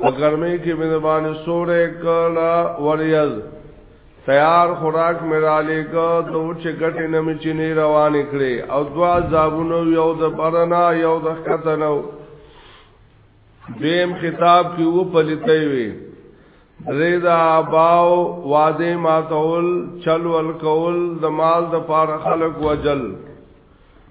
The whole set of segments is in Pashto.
په ګرمۍ کې مې د باندې سورې کړه وریاز تیار خوراک مې را لېګا دو چې ګټې نه مې چینې روان کړې او دوا زابونو یو د برنا یو د ختنو دیم خطاب کې و پلیتې وي ریدا باو واده ماتول چل ول کول د مال د پار خلق وجل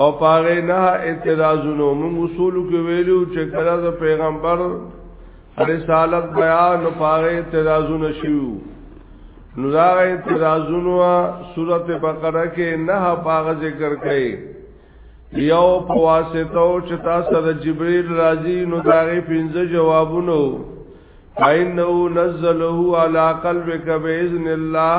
او پاره نه اعتراضونو موږ اصول کې ویلو چې کله د پیغمبر رسالت بیان او پاره اعتراضونه شیو نو دا اعتراضونو سورته بقره کې نه پاغه ذکر کړي یو پواسطو چې تاسو د جبرئیل راځي نو دا غي پنځه جوابونه فإنه نزله على قلبك بإذن الله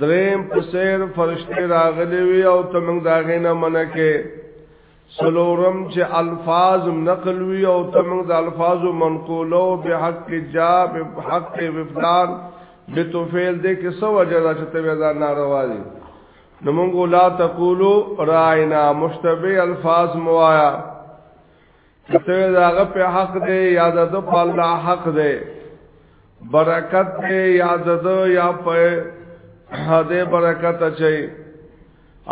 دریم په سیر فرشته راغلی وی او ته موږ دا غینه منه کې سلورم چې الفاظ نقل وی او ته موږ د الفاظ منقولو به حق جا به حق وفدان به تو فعل دې کې سو اجازه چې ته ودا ناروا دي نو موږ لا تقولو راینا مشتبه الفاظ موایا ته داغه په حق دی یا د په الله حق دی برکت دی یا د یا په هده برکت اچي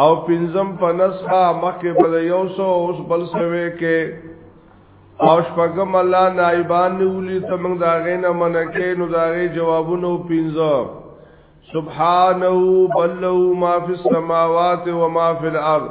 او پنځم په نسخه مکه په یو سو اوس بل سوي کې او شپږم الله نایبان نیولی ته موږ داغه نه منکه نو داغه جوابونو پنځه سبحانه بلو ما فی السماوات و ما فی الارض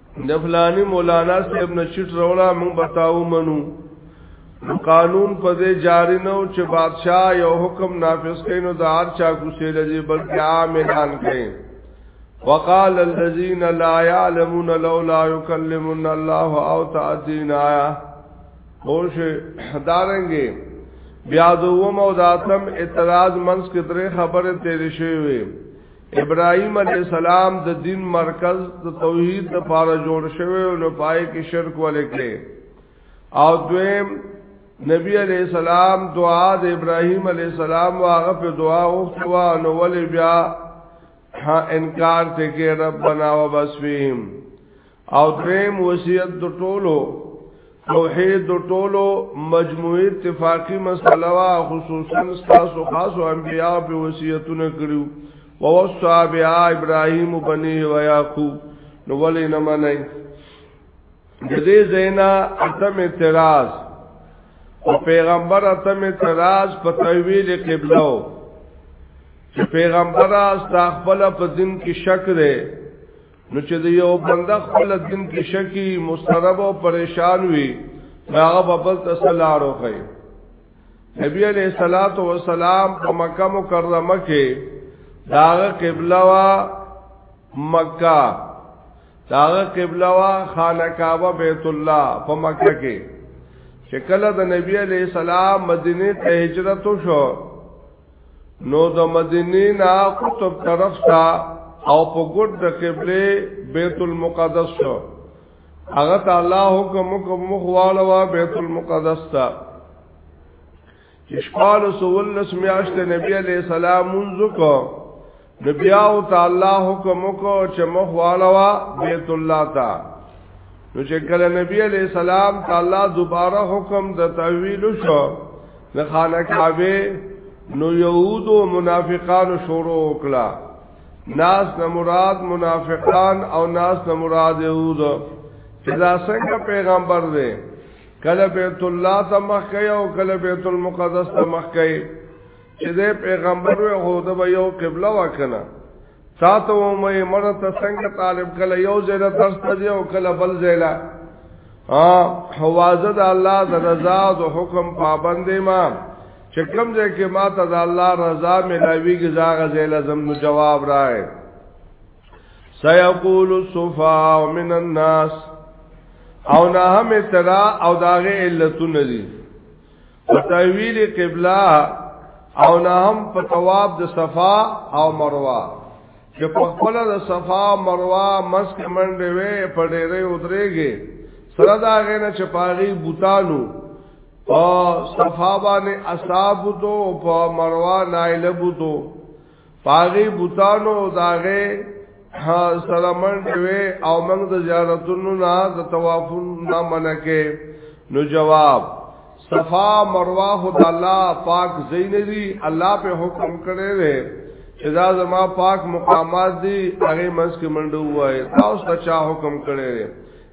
د فلانی مولانا صاحب نه چټ رولا مونږ بتاو منو قانون په دې جاری نه او چې بادشاہ یو حکم نافذ کین او د هر چا کوسه لږه بلکې عام اعلان کین وقال الذين لا يعلمون لولا يكلمون الله او تعدين آیا خوش دارنګي بیا دوم او داتم اعتراض منس کې درې خبره تیرې شوې ابراهيم عليه السلام د دین مرکز د توحید لپاره جوړ شوی او نه پای کې شرک ولیکي او دویم نبی علیہ السلام دعا د ابراهیم علیہ السلام واغه په دعا او خوا نو ولې بیا انکار ته کې ربنا وبسویم او دریم وصیت د ټولو توحید د ټولو مجموعي اتفاقی مسله وا خصوصا تاسو خاص او انبیاء په وصیتونه کړیو ووصى بها ابراهيم بنيه ويعقوب نو ولې نه منای د دې زینا اتم اعتراض او پیغمبر اتم اعتراض په تویل قبله چې پیغمبر استغفل په دین کې شک دی نو چې د یو بنده خپل دین کې شکی مسترب او پریشان وي هغه په بل تسلارو کوي نبی علیہ الصلات والسلام په مکه مکرمه کې داغه قبله وا مکه داغه قبله وا خانه کعبه بیت الله په مکه کې چې کله د نبی علیہ السلام مدینه ته هجرت وشو نو د مدینه نه قطب طرف ته او په ګډ د قبله بیت المقدس شو هغه ته الله حکم کوم خواله وا بیت المقدس ته چې شپاله سولس میاشت نبی علی السلام منځ کو نو بیا او تعالی حکم کو چې مخ والوا بیت الله تا نو چې کله نبی علی السلام تعالی دوباره حکم د تعویل شو د خانه کعبه نو یهود او منافقان شروع وکړه ناس نه مراد منافقان او ناس نه مراد یهود چې دا څنګه پیغمبر دی کله بیت الله ته مخ کوي او کله بیت المقدس ته مخ کوي چې د پیغمبر وې هو د یو قبله وکنه ساتو مې مړه ته څنګه طالب کله یو ځای د درس ته دی او کله بل ځای لا ها حوازه د الله د رضا او د حکم پابندې ما چې کوم ځای کې ما ته د الله رضا ملاویږي زاغه ځای لازم نو جواب راي سيقول الصفا من الناس او نه هم ترا او داغه علتونه دي تاویل قبله او نه هم په تواب د صفا او مروه چې په خپل د صفا او مروه مسک منډه وي په ډېرې ودرېږي سره دا غنه چې پاغي بوتانو او صفا باندې اصحاب تو په مروه نایله بوتو پاغي بوتانو داغه سلامن دوی او موږ د زیارتونو نه د توافون نه منکه نو جواب صفا مروه خد الله پاک زین دی الله په حکم کړی دی چې دا زما پاک مقامات دی هغه منځ کې منډو وای تاسو ته چا حکم کړی دی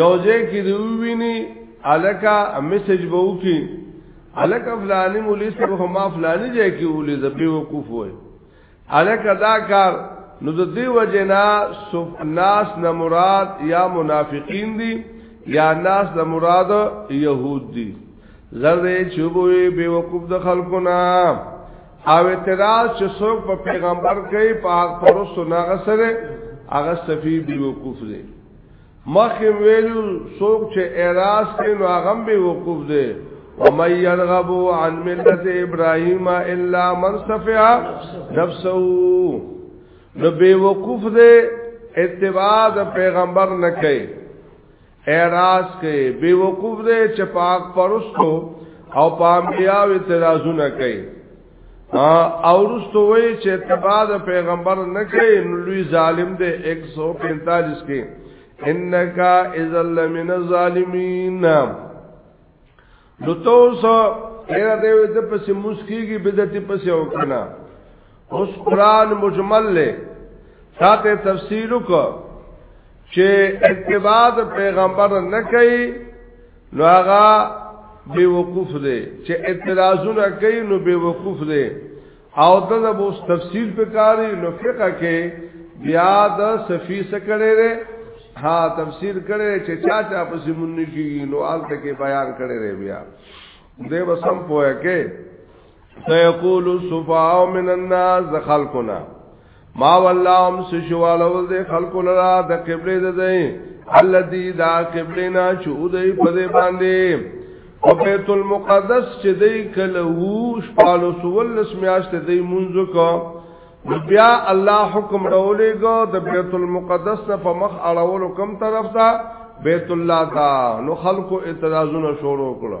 یو ځای کې دی ویني الکا میسج به وکي الکا فلانی مولوی صاحب خو ما فلانی ځای کې ولې د بي وقوف وای الکا دا کار نو د دې وجنا ناس نه مراد یا منافقین دي یا ناس نه مراد يهود دي زرد چوبوي بي وقوف د خلکو نه او اعتراض چې څوک په پیغمبر کوي په حق پرستو نه غسره هغه صفی بي وقوف دي مخکې ویلو څوک چې اعتراض کوي نو هغه به وقوف دی ومن يرغب عن ملت ابراهيم الا من صفع نفسه نو بے وقوف دے اتباع د پیغمبر نه کوي اعتراض کوي بے وقوف دے چپاک پرستو او پامبیا اعتراضونه کوي او رستو وی چې اتباع د پیغمبر نه کوي نو لوی ظالم دی 145 کې انک اذا لمن الظالمین نو تاسو هر دې د پسې مسکیږي بدعتي پسې وکنا اوس قران مجمل له ساته تفسیر وکړه چې اتباع پیغمبر نه کوي نو هغه بے وقوف دی چې اعتراضونه کوي نو بے وقوف دی او د اوس تفصیل په کاری نو فقہ کې بیا د صفی سکړې ده ها تفسیر کړي چې چا چا په سیمون کې نو آلته کې بیان کړي بیا دې وسم پوهه کې سيقول السفهاء من الناس خلقنا ما ولاهم سشوالول دي خلق لرا د قبله ده دي الذي دا قبله نا چودي په دې باندې او بیت المقدس چې دی کله وو شپالو سولس میاشت دی منځو کو بیا الله حکم راولېګو د بیت المقدس نه په مخ اړولو کم طرف ته بیت الله تا نو خلکو اعتراضونه شروع کړو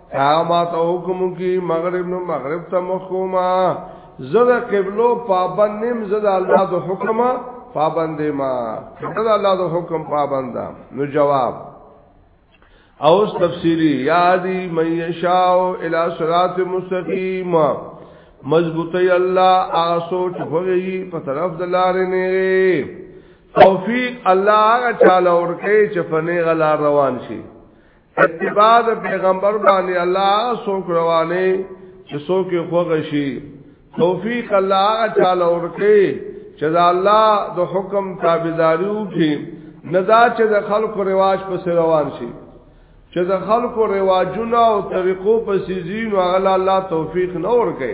تا ما ته حکم کی مغرب نو مغرب ته مخوما زړه قبلو پابند نیم زړه الله د حکم پابند ما زړه الله د حکم پابند نو جواب او تفسیری یادی من یشاء الی صراط مستقیم مضبوطی الله آسو چغوی په طرف د لارې نه توفیق الله هغه چاله ورکه چې په نه غلا روان شي اتباع د پیغمبر باندې الله سوک روانه چې سوک خوغه شي توفیق الله تعالی ورکه چې دا الله د حکم تابعداري وکړي ندا چې د خلکو رواج پس روان شي چې د خلکو رواجونه او طریقو پس زین او الله توفیق نه ورکه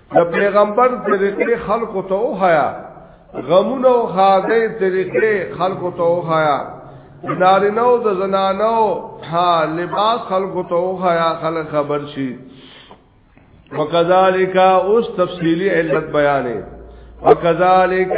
د پیغمبر طریقې خلکو ته وخایا غمونه او خاده طریقې خلکو ته وخایا نارینه او د زنانو ها لباس خلکو ته وخایا خلک خبر شي وکذالک اوس تفصیلی علت بیانې وکذالک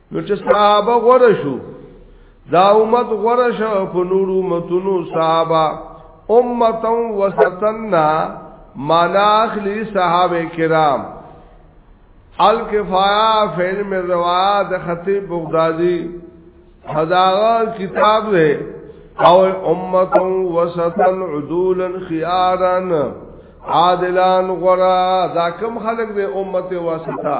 نو چې صحابه غره شو دا امت غره شو په نورو متونو صحابه امتا وسطنا مانا اخلی صحابه کرام الکفایا فیل میں روایات خطیب بغدادی حضاغا کتاب دے او امتا وسطا عدولا خیارا عادلان غرا دا کم خلق دے امت وسطا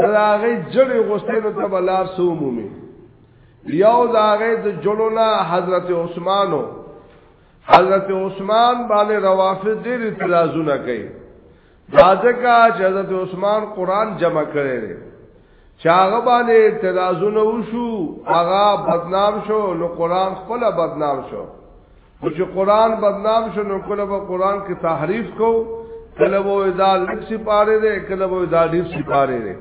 داغه جړې غوسته نو ته بلار سو مومي یو داغه د جړو نه حضرت عثمانو حضرت عثمان باندې روافض ډېر اعتراضونه کوي ځکه چې حضرت عثمان قران جمع کړي دي چاغه باندې اعتراضونه وشو هغه بدنام شو نو قران خپل بدنام شو خو چې قران بدنام شو نو کله به قران کې تحریف کو کله به دا لک سی پاره ده کله به دا ډیر سی پاره ده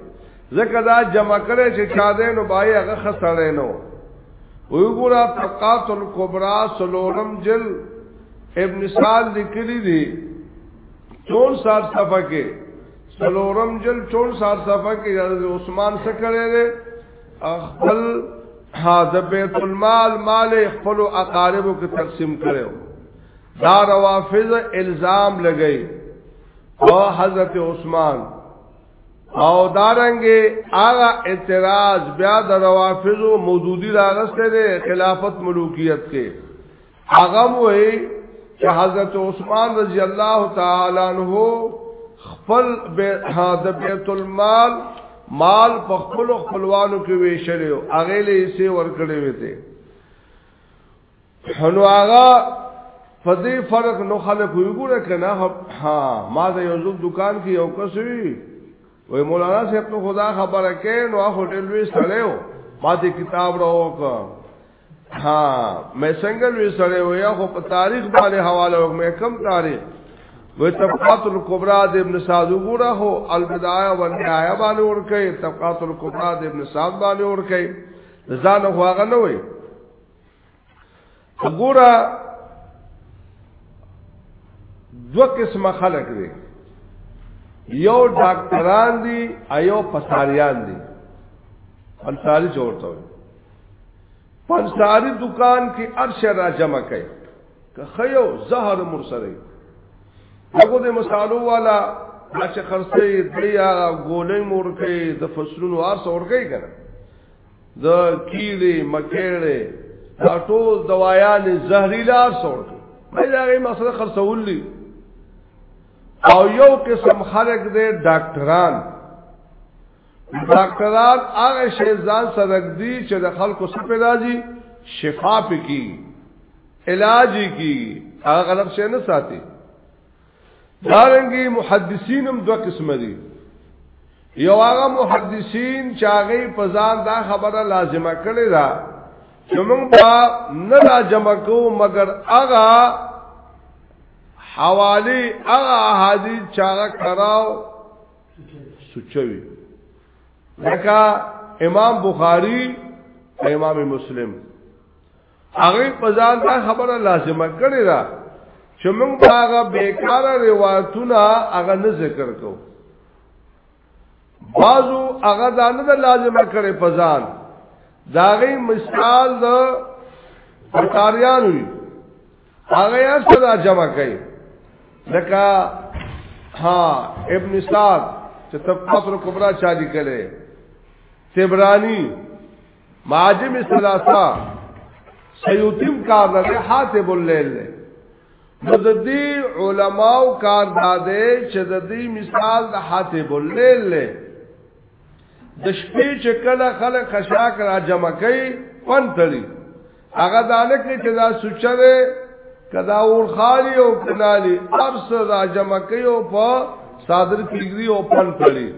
ځکه دا جمع کړي چې چا دې نو بای هغه خسړې نو وګورا طاقات الکبرى سلورم جل ابن سال لیکلی دی 64 صفحه کې سلورم جل 64 صفحه کې عثمان څخه کړي خپل د بیت المال مال خپل اقاربو کې تقسیم کړو دا روافض الزام لګئی او حضرت عثمان او دارنګ هغه اعتراض بیا د روافض مودودی راغسته ده خلافت ملوکیت کې هغه وې چې حضرت عثمان رضی الله تعالی عنہ خپل د بیت المال مال په خپل خپلوانو کې ویشلو هغه له یې سي ور کړې وې ته نو هغه په دې فرق نو خلک وګوره کنه ها ما د یو زوب دکان کې یو کس وی وې مولانا صاحب نو خدا خبره کې نو هغه ټل وی سره ما دې کتاب راوکا ها مې څنګه لوي سره ویا خو په تاریخ باندې حواله وکم کم تاریخ و طبقات الکبرى د ابن سعد وګوره هو البدايه والنهايه باندې ورکه طبقات الکبرى د ابن سعد باندې ورکه ځان خو هغه نه وي وګوره دو قسمه خلق دي یو ډاکټران دي ایو پساریان دي انصاری جوړته وي پنساری دکان کې ارشه را جمع کړي که خیو زهر مرسره دغه د مصالو والا چې خرڅې دیا ګولې مور کې د فصلونو ار څور کې کنه د کیلې مکېړې دا ټول دوايان زهريلا څور کې مې دا غي مسله خرڅول دي او یو قسم خلق دې ډاکټران ډاکټران هغه شی ځان سره دی چې د خلکو سپه راځي شفا پکې علاج کی هغه غلط شی نه ساتي دارنګي محدثینم دوه قسم دي یو هغه محدثین چې هغه په ځان دا خبره لازمه کړې ده چې موږ با نه را جمع کوو مګر هغه حوالی هغه احادیث چې هغه کراو سوچوي لکه امام بخاری او امام مسلم هغه په ځان دا خبره لازمه کړی دا چې موږ هغه بیکاره روایتونه هغه نه ذکر کوو بعضو هغه دا نه لازمه کړی په ځان داغي مثال د پټاریان وي هغه یا صدا جمع کوي لکه ها ابن سعد چې طبقات الکبرى چا دي کړي تبرانی معاجم ثلاثه سیوتیم کار لري حاتب الليل نو د دې علماو کار دادې چې د دې مثال د حاتب الليل له د شپې چې کله خلک خشاک را جمع کوي پنځلي هغه دالک نه چې دا سوچه ده کدا اور خالی او کنالی ارس را جمع کوي او په صادر کیږي او پن پړي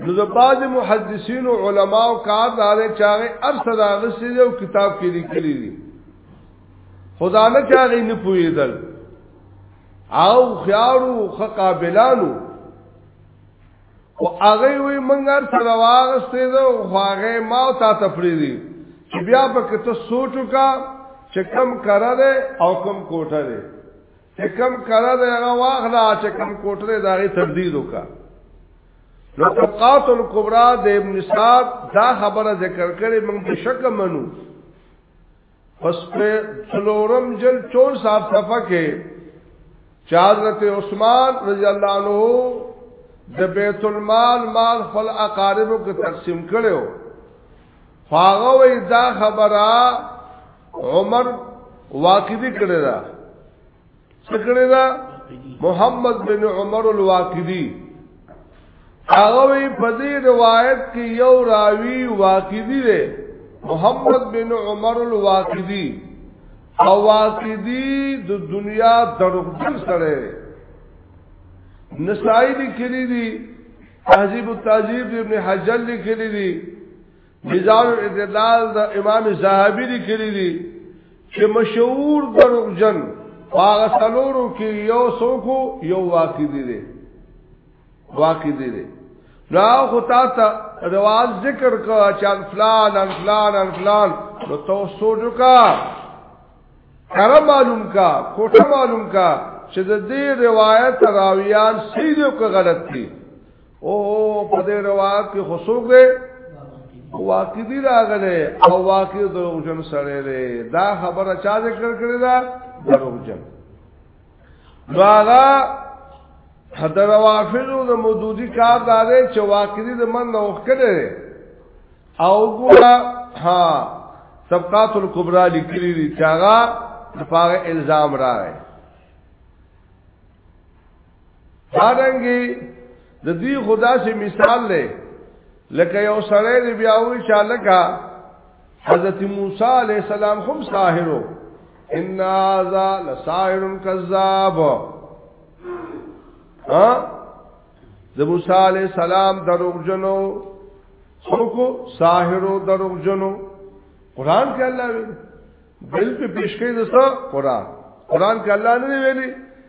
نو د بعض محدثین او علما او کار دار چاغه ارس را غسي او کتاب کې لیکلي دي خدا نه چاغه نه پویدل او خيارو خقابلانو او هغه وی منګر سره واغستې ده او هغه ما او تا تفریدي چې بیا په کته سوچو کا چې کم کرا ده او کم کوټه ده چې کم کرا ده هغه واغلا چې کم کوټه ده داغي تردید وکا نو طبقات الکبرى د ابن سعد دا خبره ذکر کړي موږ شک منو پس په څلورم جل 4 صاحب صفه کې چې حضرت عثمان رضی الله عنه د بیت المال مال خپل اقاربو کې تقسیم کړو فاغه وی دا خبره عمر واقعي کړی دا سکړه دا محمد بن عمر الواقدی هغه په دې روایت کې یو راوی واقدی دی محمد بن عمر الواقدی او واقدی د دنیا دروغجن سره نسائی لیکلی دی تهذیب التهذیب ابن حجر لیکلی دی ميزان الاعتدال د امام زاهبی لیکلی دی چې مشهور دروغجن هغه سلورو کې یو سوکو یو واقع دی دی واقع دی دی دا خو تا ته رواج ذکر کا چې فلان فلان فلان نو تو سوچ کا کرا معلوم کا کوټه معلوم کا چې د دې روایت راویان صحیح او غلط دي او په دې روایت کې خصوص دی واقعي راغله او واقعي دروغجن سره دی دا خبره چا ذکر کړی دا دروغجن نو هغه حضر وافلو د مودودی کار دارې چې واقعي د من نوخ کړي او ګورا ها طبقات الکبرى لیکلي دي چې هغه د پاره الزام راغی دارنګي د دې خدا سي مثال لې لکه یو سړی دی بیا وی چالکا حضرت موسی علی السلام هم ساحرو ان ذا لساحر کذاب ها د موسی علی السلام دروغجنو څوک ساحرو دروغجنو قران کې الله وی بل په پیشکې دستا قران قران کې الله نه ویلي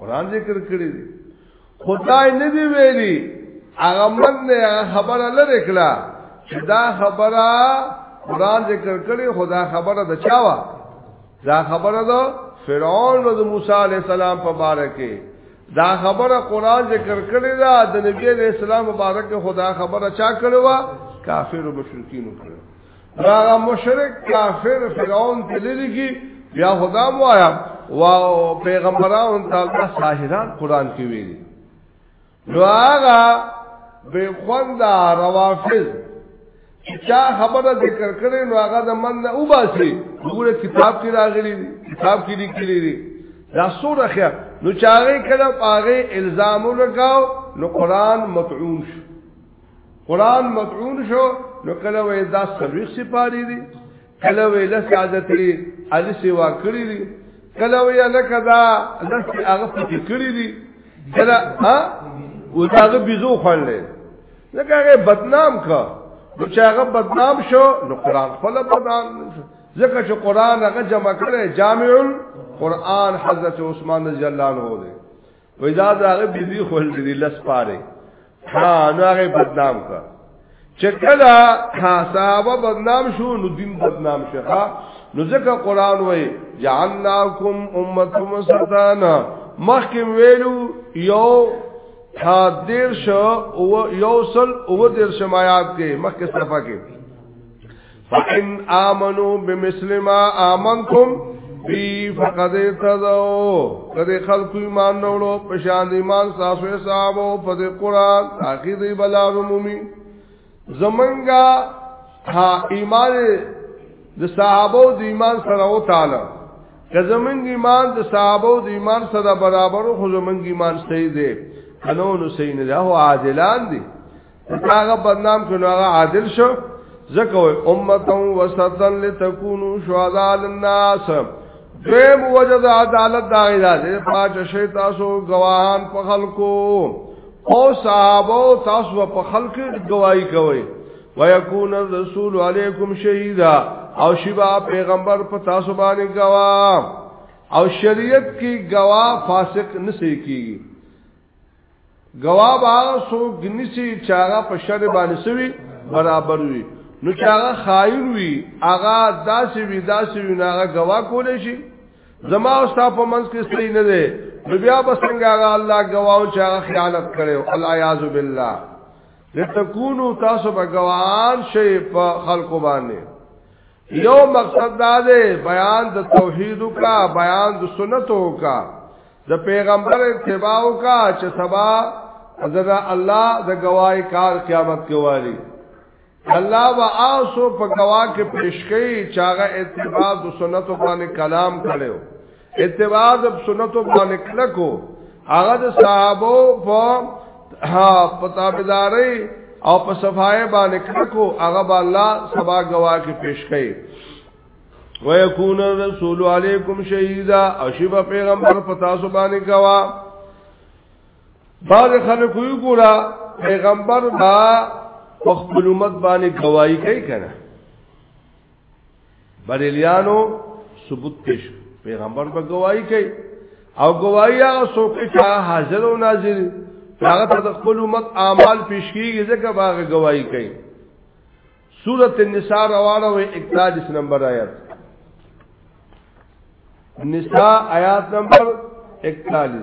قران ذکر کړی دی خدای نه دی ویلي هغه من نه خبره لره کړه چې دا خبره قران ذکر کړی خدا خبره د چاوا دا خبره د فرعون او د موسی علی السلام په باره کې دا خبره قران ذکر کړی دا د نبی علی السلام مبارک خدا خبره چا کړو کافر او مشرکین کړو راغه مشرک کافر فرعون تللی کی بیا خدا مو آیا واو پیغمبران تعالی ساحران قران کې ویلي نو هغه به خوندا روافض چا خبره ذکر کړي نو هغه د من نه وباسي وګوره کتاب کې راغلي کتاب کې لیکلي دي دا سوره خیا نو چاغه کړه پاغه الزام لګاو نو قران مطعون شو قران مدعون شو نو کله وې دا سلوي سپاری دي کله وې لس عادت لري علي سیوا کړی دي کله وې لکه دا لس هغه پټی کړی دي کله ها و داغه بيزو خړلې لکه هغه بدنام کا نو چې هغه بدنام شو نو قران خپل بدنام شو ځکه چې قران هغه جمع کړي جامع قران حضرت عثمان رضی الله عنه دی وای دا هغه بيزي خول دي لس پاره ها نو هغه بدنام کا چکلا ها صاحب بدنام شو نو دین بدنام شخا نو ځکه قران وای جعلناکم امه مسدانا مخکې ویلو یو ها دیر شو او یو سل او دیر شمایات کې مخکې صفه کې فان امنو بمثل ما امنتم بی فقد تذو کدی خلق ایمان نوړو پشان ایمان ساسو صاحب او په قران تاکي دی بلا عمومي زمنګا ها ایمان د صحابه او د ایمان سره او تعالی که زمنګ ایمان د صحابه او د ایمان سره برابر خو زمنګ ایمان صحیح دی انو نو صحیح نه ده او عادلان دي هغه بدنام کړو هغه عادل شو ځکه وي امته وسطن لتكونو شهداء للناس دیم وجد عدالت دا غیدا دې پاج شي تاسو گواهان په خلکو او صحابه تاسو په خلکو گواہی کوي ويكون الرسول عليكم شهيدا او شبا پیغمبر په تاسو باندې گواه او شریعت کی گواه فاسق نسی کیږي گواه با سو گنیسی چاگا پا شر بانی سوی برابر وی نو چاگا خائن وی آغا داسی وی داسی وی ناغا گواه کولی شی زما او ستا په منځ کې صحیح نه دی نو بیا به څنګه هغه الله گواو چې هغه خیانت کړو الیاذ بالله لتكونوا تاسو به گواهان شي په خلکو باندې یو مقصد دا دی بیان د توحید کا بیان د سنتو کا د پیغمبر اتباع کا چې سبا حضرت الله د گواہی کار قیامت کې واري الله وا اوسو په گواه کې پیش کړي چاغه اتباع د سنتو باندې کلام کړو اتباع د سنتو باندې کلکو هغه د صحابه په ها پتابداري او په صفای باندې کلکو هغه به الله سبا گواه کې پیش کړي ويكون الرسول عليكم شهيدا او شفا پیغمبر پتا سو باندې گوا بعض خلک یو ګورا پیغمبر با خپل امت باندې گواہی کوي کنه بریلیانو ثبوت پیش پیغمبر به گواہی کوي او گواہی هغه څوک چې حاضر او ناظر هغه ته خپل امت اعمال پیش کیږي ځکه هغه گواہی کوي سورۃ النساء روانه وي 41 نمبر آیات نساء آیات نمبر 41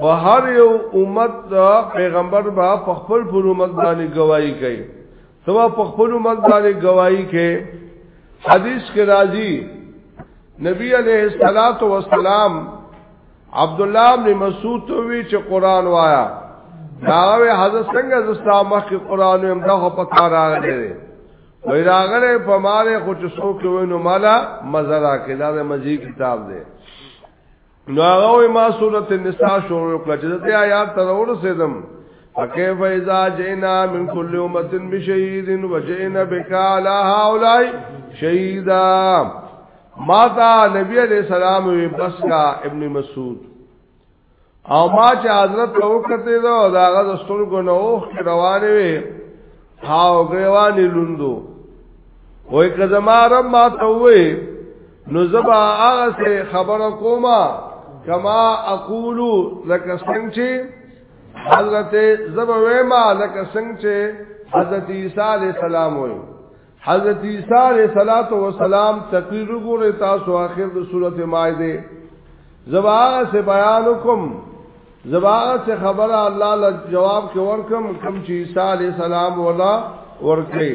او هر یو امت دا پیغمبر با په خپل پر امت باندې گواہی کوي سبا په خپل امت باندې گواہی کوي حدیث کې راځي نبی علیہ الصلات والسلام عبد الله بن مسعود ته وی چې قران وایا دا وی حضرت څنګه زستا مخ کې قران هم دا په کار راغلی وی راغله په مال خو چې څوک وینو مالا مزرا کې دا مزي کتاب دی نو هغه ما سورته النساء شروع کړه چې د آیات تر ورسېدم فكيف اذا جئنا من كل امه بشهيد وجئنا بك على هؤلاء شهيدا ما تا نبی علیہ السلام وی بس کا ابن مسعود او ما چې حضرت ته وکړته دا داغه د سترګو نه اوخ روانې وي هاو غیوانې لوندو وای که زما رب ما ته وې نو زبا هغه څه خبره کومه کما اقول لکه څنګه چې حضرت زبا وېما لکه څنګه چې حضرت عیسی علی السلام وې حضرت عیسی علی صلوات و سلام تقریر وګوره تاسو اخر د سورته مائده زبا سے بیان حکم زبا سے خبر الله له جواب کې ورکم کم چې عیسی علی السلام ولا ورکړي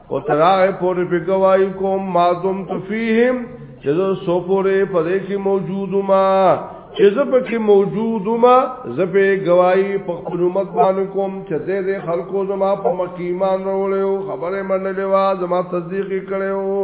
او تراغه پورې په گواہی کوم ما دم تفیهم چې زه سو پورې په دې کې موجود ما چې زه په کې موجود ما زه په گواہی په خپل مت باندې کوم چې دې خلکو زما په مقیمان وروړو خبره منلې وا زما تصدیق کړو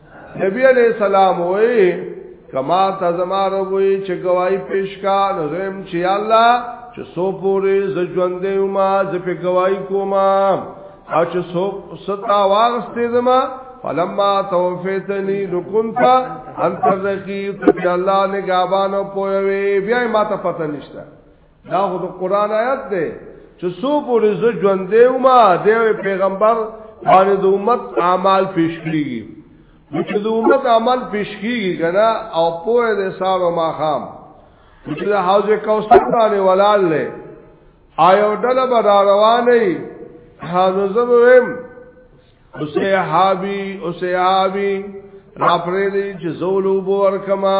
نبی علیہ السلام وې کما ته زما رب وې چې گواہی پیش کا نو زم چې الله چې سو پورې ز ژوندې ما ز په گواہی کوما او چې سو ستا واغستې زما فلما توفیتنی نکنتا انت رقیب ته الله نگابانو پوي بیا ما ته پته نشته دا خو د قران آیات دی چې سو پورې زه ژوند دی ما دی پیغمبر باندې د امت اعمال پیش کیږي چې د امت عمل پیش کیږي کنه او پوهه د صاحب ما خام چې د حوض کوثر باندې ولال لې آیو ډله به روانې حاضر زبویم اوسه حابی اوسه حابی را پرې دې چې زولو بور کما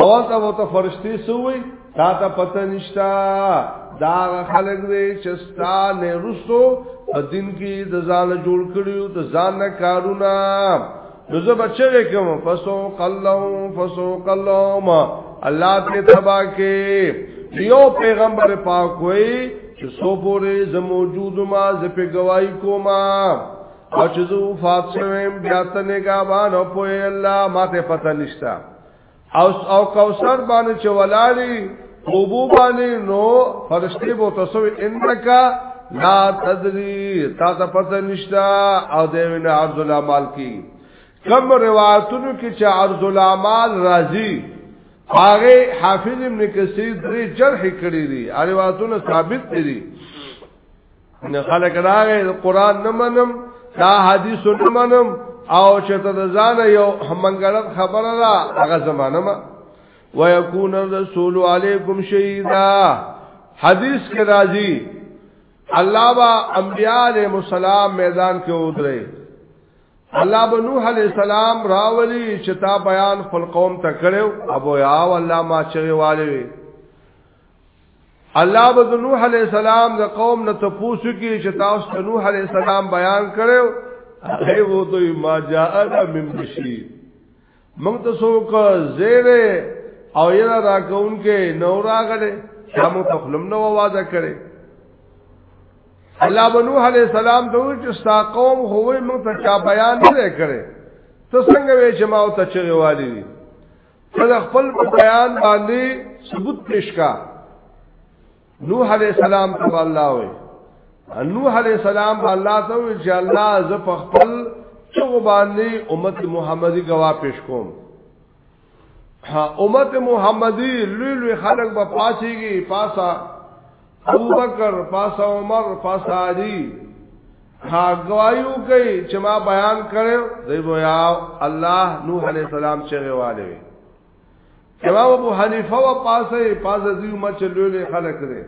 اول ته وته فرشتي سوې تا ته پته نشتا دا خلک دې چستا نه رسو په دین کې د ځان جوړ کړیو د ځان نه کارونه نو زه بچی کوم فسو قلو فسو قلو ما الله دې تبا کې یو پیغمبر پاک وای چې سو پورې زه موجود ما زه په گواہی کوم او چې زه فاطمه بیا ته نگاه باندې په الله ماته پته نشتا او او کوثر باندې چې ولاړی اوبو باندې نو فرشتي بو تاسو انک لا تدری تا ته پته نشتا او دی وینا عرض الامال کی کم روایتونو کې چې عرض الامال راضی هغه حافظ ابن کثیر درې جرح کړی دی روایتونه ثابت دي نه خلک راغې قران نه منم دا حدیث نه منم او چې ته ځان یو همنګړت خبره را هغه زمانه ما ويكون الرسول عليكم شهيدا حدیث کې راځي الله با انبیاء علیہ السلام میدان کې ودرې الله به نوح علیہ السلام راولي چې تا بیان خپل قوم ته کړو ابو یا الله ما چغي والي الله به د نوح علی السلام د قوم نه تاسو کې چې تاسو ته نوح علی السلام بیان کړو هغه وو ته ما جاءنا من بشیر موږ ته څوک زیره او یرا راکون کې نور راغله شامو تخلم نو आवाज کړي الله بنو علی السلام دوی چې ستا قوم هوې موږ ته چا بیان نه کړي ته څنګه وې چې ما او ته چغه والی کله خپل بیان باندې ثبوت پیش کا نوح علیہ السلام ته الله وې نوح علیہ السلام الله ته وې چې الله ز په خپل چغو باندې امت محمدي گواه پیش کوم امت محمدی لوی لوی خلق به پاسیږي پاسا ابو بکر پس عمر پس علی ها گوایو کوي چې ما بیان کړو دی بیا الله نوح علی السلام چې غواله وي امام ابو حنیفه و پاسه پاسه دی عمر چې لوی خلک دی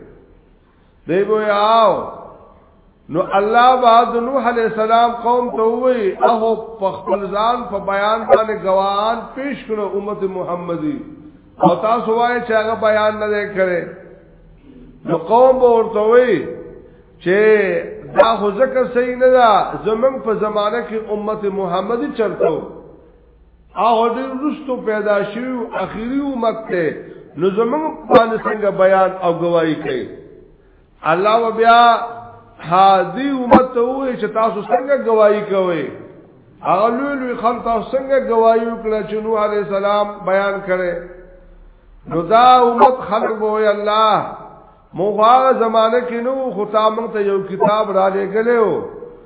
دی بیا نو الله بعد نوح علیہ السلام قوم ته وی او په خپل ځان په بیان باندې گواهان پیش کړو امت محمدی او تاسو وای چې هغه بیان نه کړي نو قوم به ورته وی چې دا خو ځکه صحیح نه ده زمنګ په زمانه کې امت محمدی چرته او دې رستو پیدا شوی اخیری امت ته نو زمنګ باندې څنګه بیان او گواہی کوي الله و بیا حاضی امت وې چې تاسو څنګه گواہی کوئ هغه لوی لوی خلک تاسو څنګه گواہی وکړه چې نوح علی السلام بیان کړي نو دا امت خلق بو وی الله مو هغه زمانه کې نو خطا مونږ ته یو کتاب را لګلو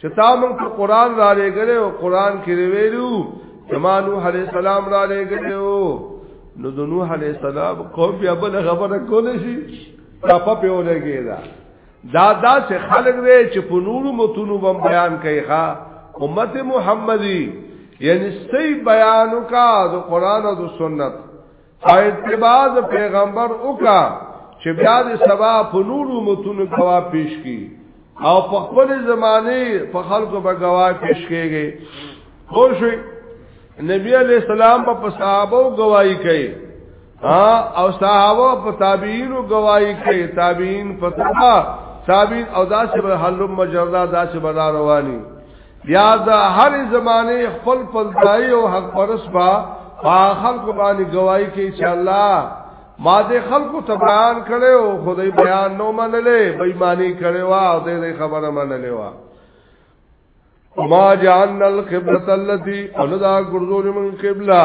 چې تا موږ ته قران را لګلې او قران کې ویلو چې ما نوح عليه السلام را لګلې او نو د نوح عليه السلام قوم بیا بل خبره کول شي تا په په ولګې دا دا دا چې خلک وې چې په نورو متونو بم بیان کوي ښا امت محمدي یعنی سی بیانو کا د قران او د سنت او اتباع د پیغمبر وکا چې بیا د سبا په نور امتونو کوا پیش کی او په خپل زمانه په خلکو به گوا پیش کیږي خو شي نبی علیہ السلام په صحابه گواہی کوي او صحابه په تابعین گواہی کوي تابعین په تبع تابعین او داسې به حلم مجردا داسې به رواني بیا د هر زمانه خپل پلدای او حق پرس با په خلق باندې گواہی کوي چې الله ما دې خلقو ته بیان کړي او خدای بیان نو منلې بېماني کړي وا او دې خبره منلې وا ما جعلنا القبلة التي اندا ګرځول من قبله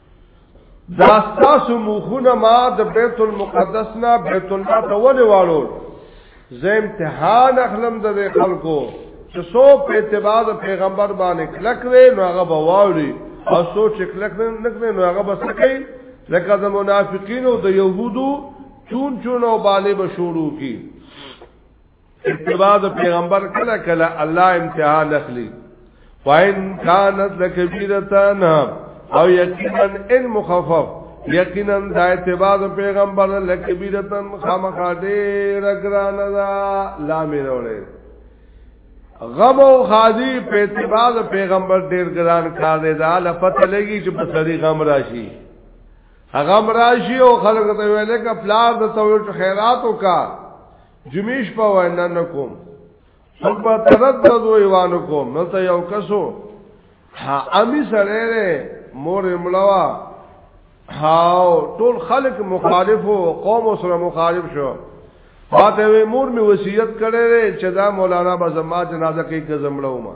دا تاسو مخونه ما د بیت المقدس نه بیت الله ته ولې والو زه امتحان اخلم د خلکو چې سو په اتباع پیغمبر باندې کلک وې نو هغه بواوري او سو چې کلک نه نکوي نو هغه بس کوي لکه د منافقینو د يهودو چون چون او باندې بشورو کی اتباع د پیغمبر کله کله الله امتحان اخلي وان كانت لكبيرتان او یقینا ان مخفف یقینا د اتباع د پیغمبر لکبیرتن خامخا ډیر ګران ده لا مې وروړي غم او خاضی په اتباع د پیغمبر ډیر ګران کار دی دا لپته لګي چې په سړي غم راشي غم راشي او خلک ته ویل کا پلار د توټ خیرات وکړه جمیش په وینا نکوم څوک به تردد ویوانو کوم نو ته یو کسو ها امی سره ره مور املاوا هاو ټول خلق مخالف او قوم سره مخالف شو ماته وی مور می وصیت کړی چې دا مولانا به زما جنازه کې کزمړو ما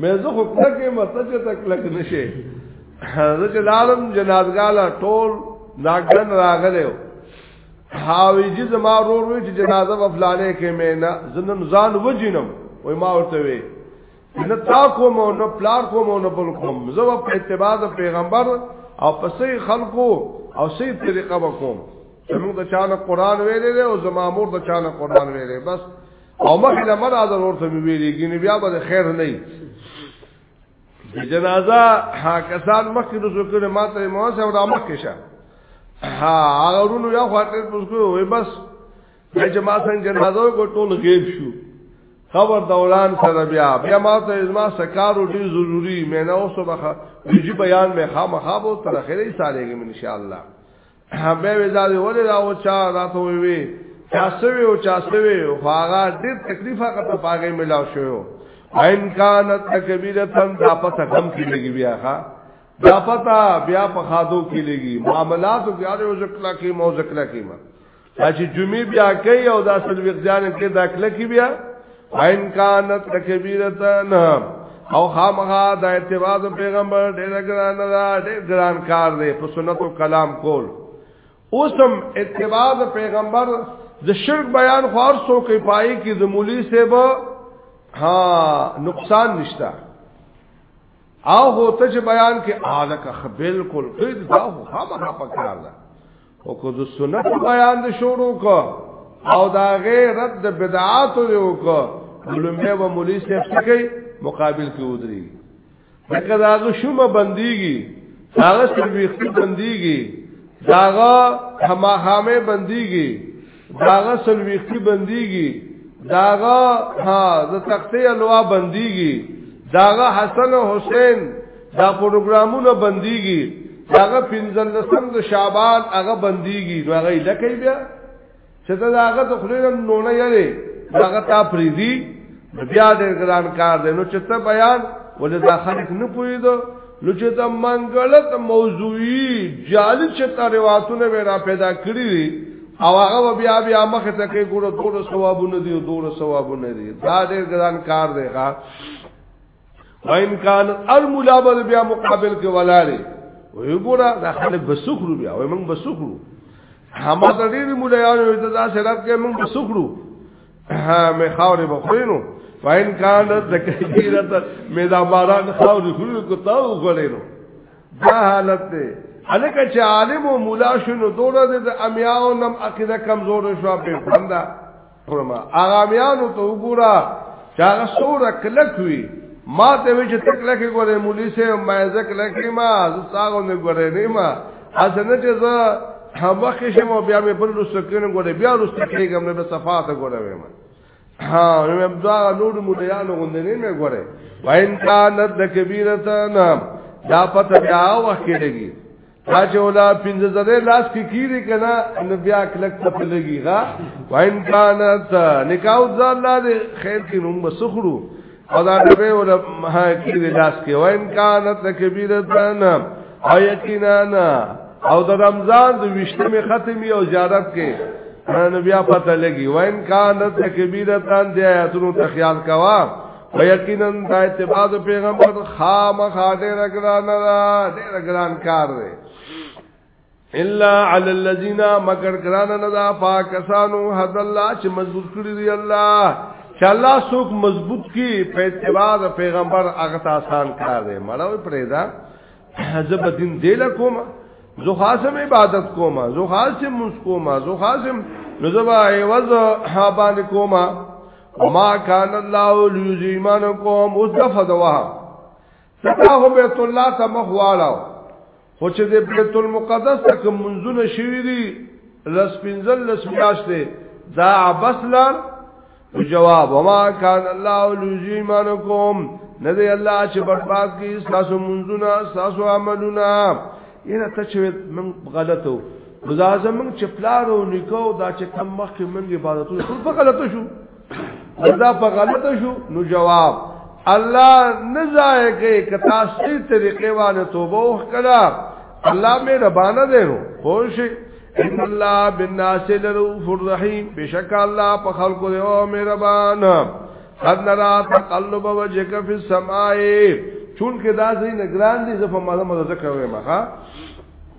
مې زه خو کلک یم ته چې ته کلک نشې زه چې لارم جنازګاله ټول ناګن راغلی و هاوی چې زما رور وی چې جنازه په فلانه کې مې نه زنن ځان وجینم وای ما ورته وی نه تا کوم او نه پلار کوم او نه بل کوم زه په اتباع د پیغمبر او پسې خلکو او سې طریقه وکوم زموږ د چانه قران ویلې او زما مور د چانه قران ویلې بس او مخې نه مرا د ورته ویلې ګینه بیا به خیر نه وي جنازه ها کسان مخکې د څوکره ماته مو سره را مخکې شه ها هغه ورونو یو خاطر پوسکو وي بس چې ما څنګه جنازه کو ټول غیب شو خبر دوران سره بیا بیا ما ته ازما سکارو ډیر ضروری مې نه اوسه بخا بیجی بیان مې خامخابو تر اخره یې ساريږم ان شاء الله به وی دا ولې دا او چا راته وی وی چاسوي او چاسوي هغه ډېر تکلیفه کته پاګې ملاو شو ان کانت کبیرتن دا پته کم کیږي بیا ها دا پته بیا په خادو کیږي معاملاتو کې اړ یو ځکلا کې مو ځکلا کې ما چې جمعې بیا کوي او دا سلوي ځان کې داخله کې بیا ان کانت کبیرتن او خامغا د اتباع پیغمبر ډېر ګران دا ډېر ګران کار دی په سنت او کلام کول اوسم اتباع پیغمبر د شرک بیان خور سو کې پای کې د مولوی صاحب ها نقصان نشتا او هو ته بیان کې اعلی کا بالکل قید دا هو خامغا پکار ده او کو د سنت بیان د شروع کو او دا غیر رد د بدعات یو کو لومبه و مولوی صاحب څخه مقابل کې ودري لکه دا غو شومه بنديږي هغه سرويختي بنديږي داغه هماهامه بنديږي داغه سلويختی بنديږي داغه ها د تختې الوا بنديږي داغه حسن او حسین دا پروګرامونه بنديږي داغه پنځل لسم د شعبان هغه بنديږي نو هغه لکه بیا چې دا هغه د خلیلم نونه یې هغه تا پریدي بیا د ګران کار دی نو چې ته بیان ولې دا خلک نه پوي دو نو چې د منګلت موضوعي جعل چې تا رواتونه به را پیدا کړی او هغه بیا بیا مخ ته کې ګورو دوه ثوابونه دي دوه ثوابونه دي دا ډېر ګران کار دی ښا وان کان الملابد بیا مقابل کې ولاله وی ګورا دا خلک بسخرو بیا وای موږ بسخرو همدا ډېر مولایانو ته دا سره کې موږ بسخرو ها مې خاورې بخورینو فاین کان د کبیرت مې دا باران خاورې خورینو کو تاو غړینو دا حالت دی الکه چې عالم او مولا شنو دوره د امیاو نم عقیده کمزور شو په بندا فرما اغامیانو ته وګوره چې هغه سوره کلک وی ما ته وی چې تکلکه ګوره مولوی سه مایزه کلکه ما زه تاغو نه ګوره نه ما اځه نه چې زه هم وخت شم او بیا مې بل رسو کېنم ګوره بیا رسو کېږم نه به صفات ګوره ویم ها نو دا نور مولانو غوندې نه مې ګوره وین کان د کبیرتا نام دا پته بیا وخت کېږي دا چې ولا پنځه زره لاس کې کیږي کنه نو بیا کلک ته لګي غا وین کان ته نکاو ځان لا خیر کې نو مسخرو او دا نبی ولا حقیقی دی لاس کې و ان کانت لکبیرتن او یقینا او د رمضان د وشتمه ختمي او زیارت کې نو بیا پته لګي و ان کانت لکبیرتن دی اترو ته خیال کوا و یقینا د اتباع پیغمبر خامخا ډېر ګران را ډېر ګران کار دی الا علی الذین مگر ګران نه دا پاکستانو حد الله چې مضبوط کړی دی الله چې الله څوک مضبوط کی په اتباع د پیغمبر هغه ته آسان کړی دی مړو پرېدا زب دین دی لکوم زو خاصم عبادت کوم زو خاصم مس کوم زو خاصم نزبا ایواز حابان کوم وما کان الله لیوز ایمانکم اوس دفع دوها دغه هو بیت الله ته مخ واړاو خو چې د بیت المقدس ته کوم منځونه شوی دي لس پنځل لس میاشتې دا عبسلا جواب وما کان الله لزیمانکم نه دی الله چې برباد کی تاسو منځونه تاسو عملونه یره ته چې من غلطو مزازم چې پلارو نکاو دا چې کم مخ کې من عبادتونه ټول په غلطو شو دا په غلط شو نو جواب الله نه ځای کې کتا سي طریقې باندې توبه وکړه الله مې ربانه دی نو خوش ان الله بالناس لرؤوف الرحیم بشک الله په خلکو دی او مې ربانه قد نرا تقلب وجهك في السماء چون کې دا ځای نگران دي زفه ماده مده ذکر وې ما ها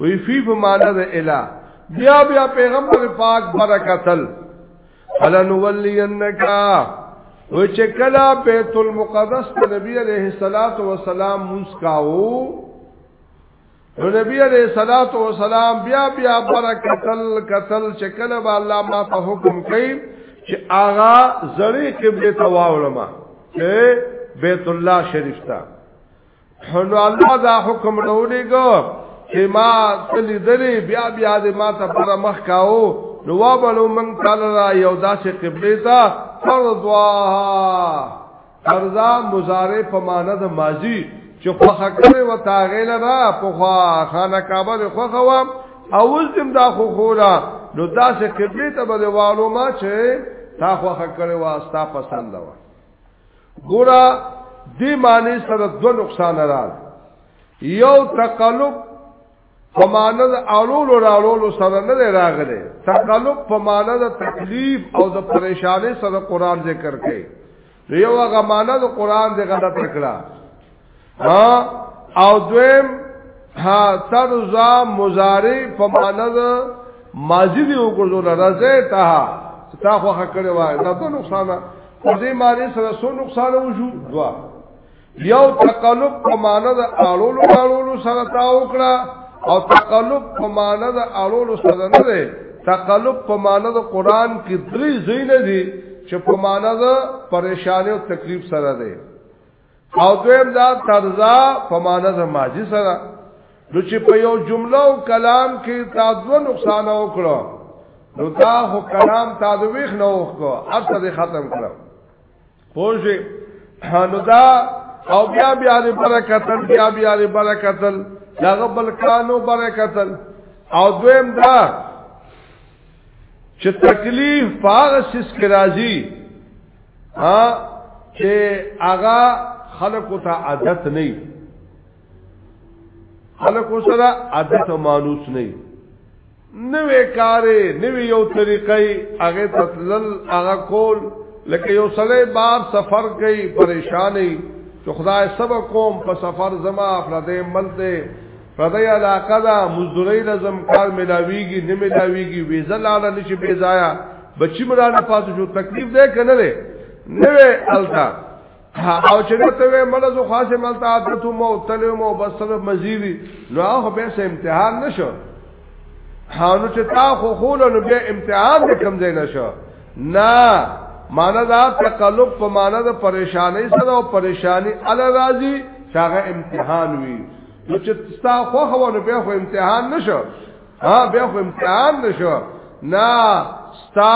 وی فی په معنا د اله بیا بیا پیغمبر پاک برکتل فلن ولینک و چې کلا بیت المقدس ته نبی علیہ الصلات والسلام مسکاو نو نبی علیہ الصلات والسلام بیا بیا برکتل قتل چې کله با الله ما ته حکم کوي چې آغا زړی قبله ته واولما چې بیت الله شریف ته نو الله دا حکم راولېګو چې ما تلې درې بیا بیا دې ما ته پر مخ کاو نو وابلو من تعالی را یو داسې قبله تا فرضا فرضا مضارع په معنا د ماضی چې خوخه کړې و تاغې لرا په خوا خانه کعبه د خوخه و او زم دا خو خورا نو داسې قبله ته به والو ما چې تا خوخه کړې و استا پسند و ګورا دې معنی سره دو نقصان راځ یو تقلب په معنی د اړولو راړولو سره نه راغلی تقلب په معنی د تکلیف او د پریشانی سره قران ذکر کوي یو هغه معنی د قران د غلط کړه او دویم ها ترزا مزاری په معنا د ماضی دی وګورځول راځه ته تا خو حق کړی وای دا ته نقصان په دې معنی سره سو نقصان وشو دوا یو تقلب په معنا د اړولو اړولو سره تا وکړه او تقلب په معنا د اړولو سره نه دی تقلب په معنا د قران کې درې زینه دي چې په معنا د پریشانی او تکلیف سره دی او دویم دا ترزا په معنا د ماضی سره نو چې په یو جمله او کلام کې تا دوه نقصان وکړو نو دا خو کلام تا د ویخ نه وکړو اته دې ختم کړو پوجي نو دا او بیا بیا دې برکتل بیا بیا دې برکتل داغه بلکانو برکتل او دویم دا چې تکلیف پاغه سیس کې راځي ها چې هغه خلکو ته عادت نه خلکو سره عادت او مانوس نه نوې کارې نوې یو طریقې هغه تسلل هغه کول لکه یو سړی بار سفر کوي پریشانې چې خدای سبا کوم په سفر زما افرادې ملته پردی علاقه دا مزدوری لازم کار ملاویږي نه ملاویږي ویزه لاړه نشي بې ځایا بچی مرانه پاتې شو تکلیف ده کنه ده نوې التا او چې ته وې مله زو خاصه ملتا عادت مو تلو مو بس سبب مزيدي نو هغه به سه امتحان نشو هانو چې تا خو خول نو به امتحان دې کم ځای نشو نه معنا دا تقلب په معنا د پریشانی سره او پریشانی ال راضی څنګه امتحان وی نو چې ستا خوخه ونه بیا خو امتحان نشو ها بیا خو امتحان نشو نه ستا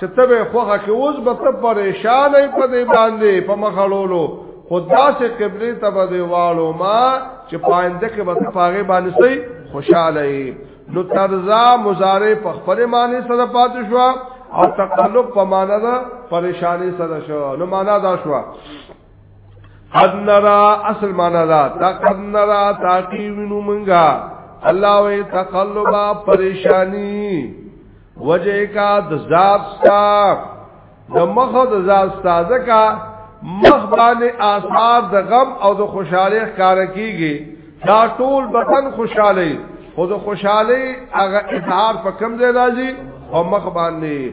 چې ته به خوخه کې اوس به ته پریشان یې په دې باندې په مخړولو خدا سے قبله ته به والو ما چې پاینده کې به پاغه باندې سي خوشاله یې نو ترزا مزارې په خپل معنی سره پات شو او تقلب په معنی دا پریشانی سره شو نو معنی دا شو قد نرا اصل معنا دا تا قد نرا تاقی وینو منگا اللہ وی تقلبا پریشانی وجه کا دزاد ستا دمخ دزاد ستا دکا مخ باندې آثار د غم او د خوشحالی ښکار کیږي دا ټول بدن خوشحالی خو د خوشحالی هغه اظهار په کم ځای راځي او مخ باندې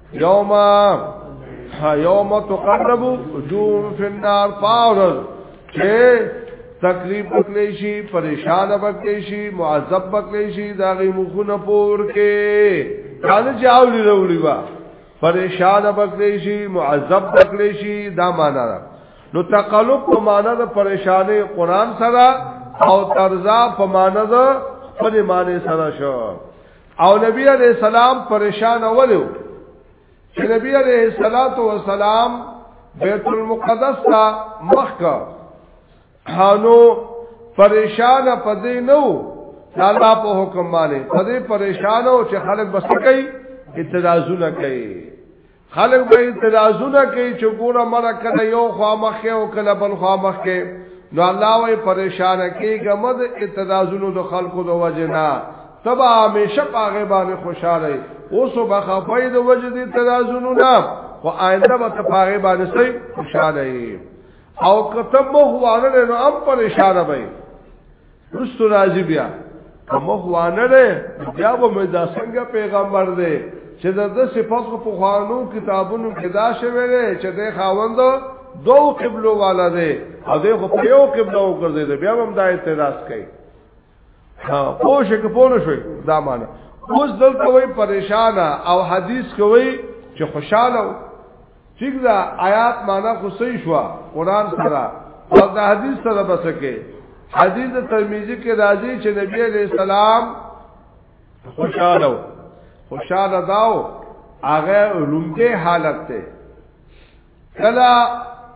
یوم یوم تقرب وجوه فی النار پاور چې تکلیف وکړي شي پریشان وکړي شي معذب وکړي شي دا غي مخونه پور کې کله چې اولی وروړي وا پریشان وکړي شي معذب وکړي شي دا معنا ده نو تقلب په معنا ده پریشانې قران سره او ترزا په معنا ده په معنی سره شو او نبی علیہ السلام پریشان اولیو چې نبی علیہ الصلات والسلام بیت المقدس ته مخ کا هانو پریشان پدې نو الله په حکم باندې پدې پریشان او چې خلک بس کوي اعتراضونه کوي خلک به اعتراضونه کوي چې ګوره مړه کله یو خوا مخې او کله بل خوا مخې نو الله وې پریشان کېږي مد اعتراضونو د خلکو د وجنا تبا همیشه پاغه باندې خوشاله اوس به خفای د وجه دي اعتراضونو نه او آینده به پاغه باندې سي خوشاله او کتب مو هواله نو ام پریشان به رستو راځي بیا په مخ وانه ده بیا به مې دا څنګه پیغمبر دی چې د د صفات په خوانو کتابونو کې دا شوی دی چې د خاوند دو قبلو والا دی او د خو په یو قبله وګرځي دی بیا هم دا اعتراض کوي ها پوه شي که پوه نه شي دا معنی اوس دلته وای پریشان او حدیث کوي چې خوشاله ٹھیک دا آیات معنا خو صحیح شو قران سره او دا حدیث سره بسکه حدیث ترمذی کې راځي چې نبی علیہ السلام خوشاله خوشاله داو هغه لومبه حالت ته کلا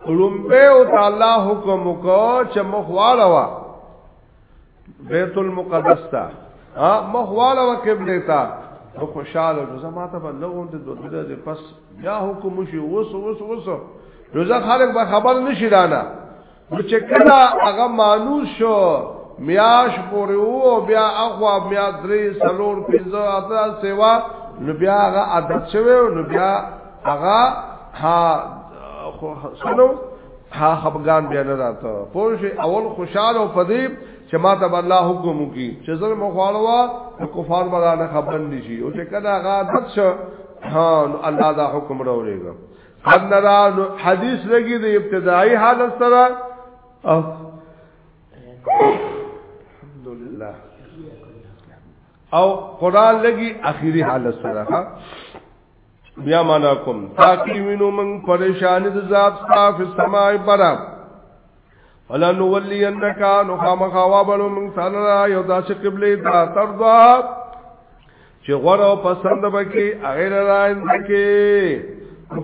لومبه او تعالی حکم کو چې مخواړه وا بیت المقدس تا مخواله و قبله تا نو خوشاله نو زما ته بلغون ته دوه دې پس بیا حکم شي اوس اوس اوس نو ځکه خلک به خبر نشي دانا نو چې کله هغه مانوس شو میاش پورې وو بیا اخوا بیا درې سلور پنځه اته سیوا نو بیا هغه عادت شوی نو بیا هغه ها خو سنو ها خپګان بیا نه راته پوه شي اول خوشاله او پدیب چې ما ته الله حکم وکي چې زر مو خواړوا کفار برا نه خبر نشي او چې کدا غا دت شو ها الله دا حکم راولېګا قد نرا حدیث لګي د ابتدایي حالت سره الحمدلله او قران لګي اخیری حالت سره بیا معنا کوم تاکي وینو من پریشان د ذات صاف سمای برا ولا نو ولي انك نو خامخا وابلو من سره یو داسې قبله تا ترضا چې غره او پسند بکی غیر راین بکی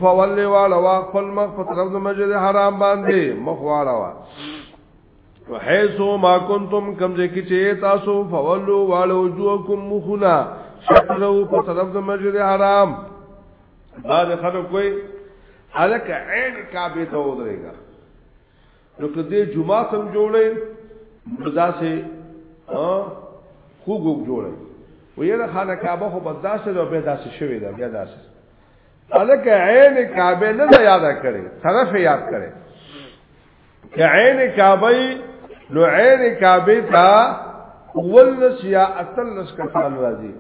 فولی والا واقفل مخ فطرف مسجد حرام باندې مخ والا وا وحيث ما كنتم كم ذکی چې تاسو فولو والو جوکم مخنا شکرو په طرف د مسجد حرام بعد خلک کوئی الک عین کعبه ته ودرېګا نو کدی جمعه سم جوړې مزا سه خوګو جوړې ویره خانه کعبه خو بداسه او به داسه شوی دا بیا داسه الک عین کعبه نه یاد کړي طرف یاد کړي که عین کعبه نو عین کعبه تا ولس یا اتلس کسان راځي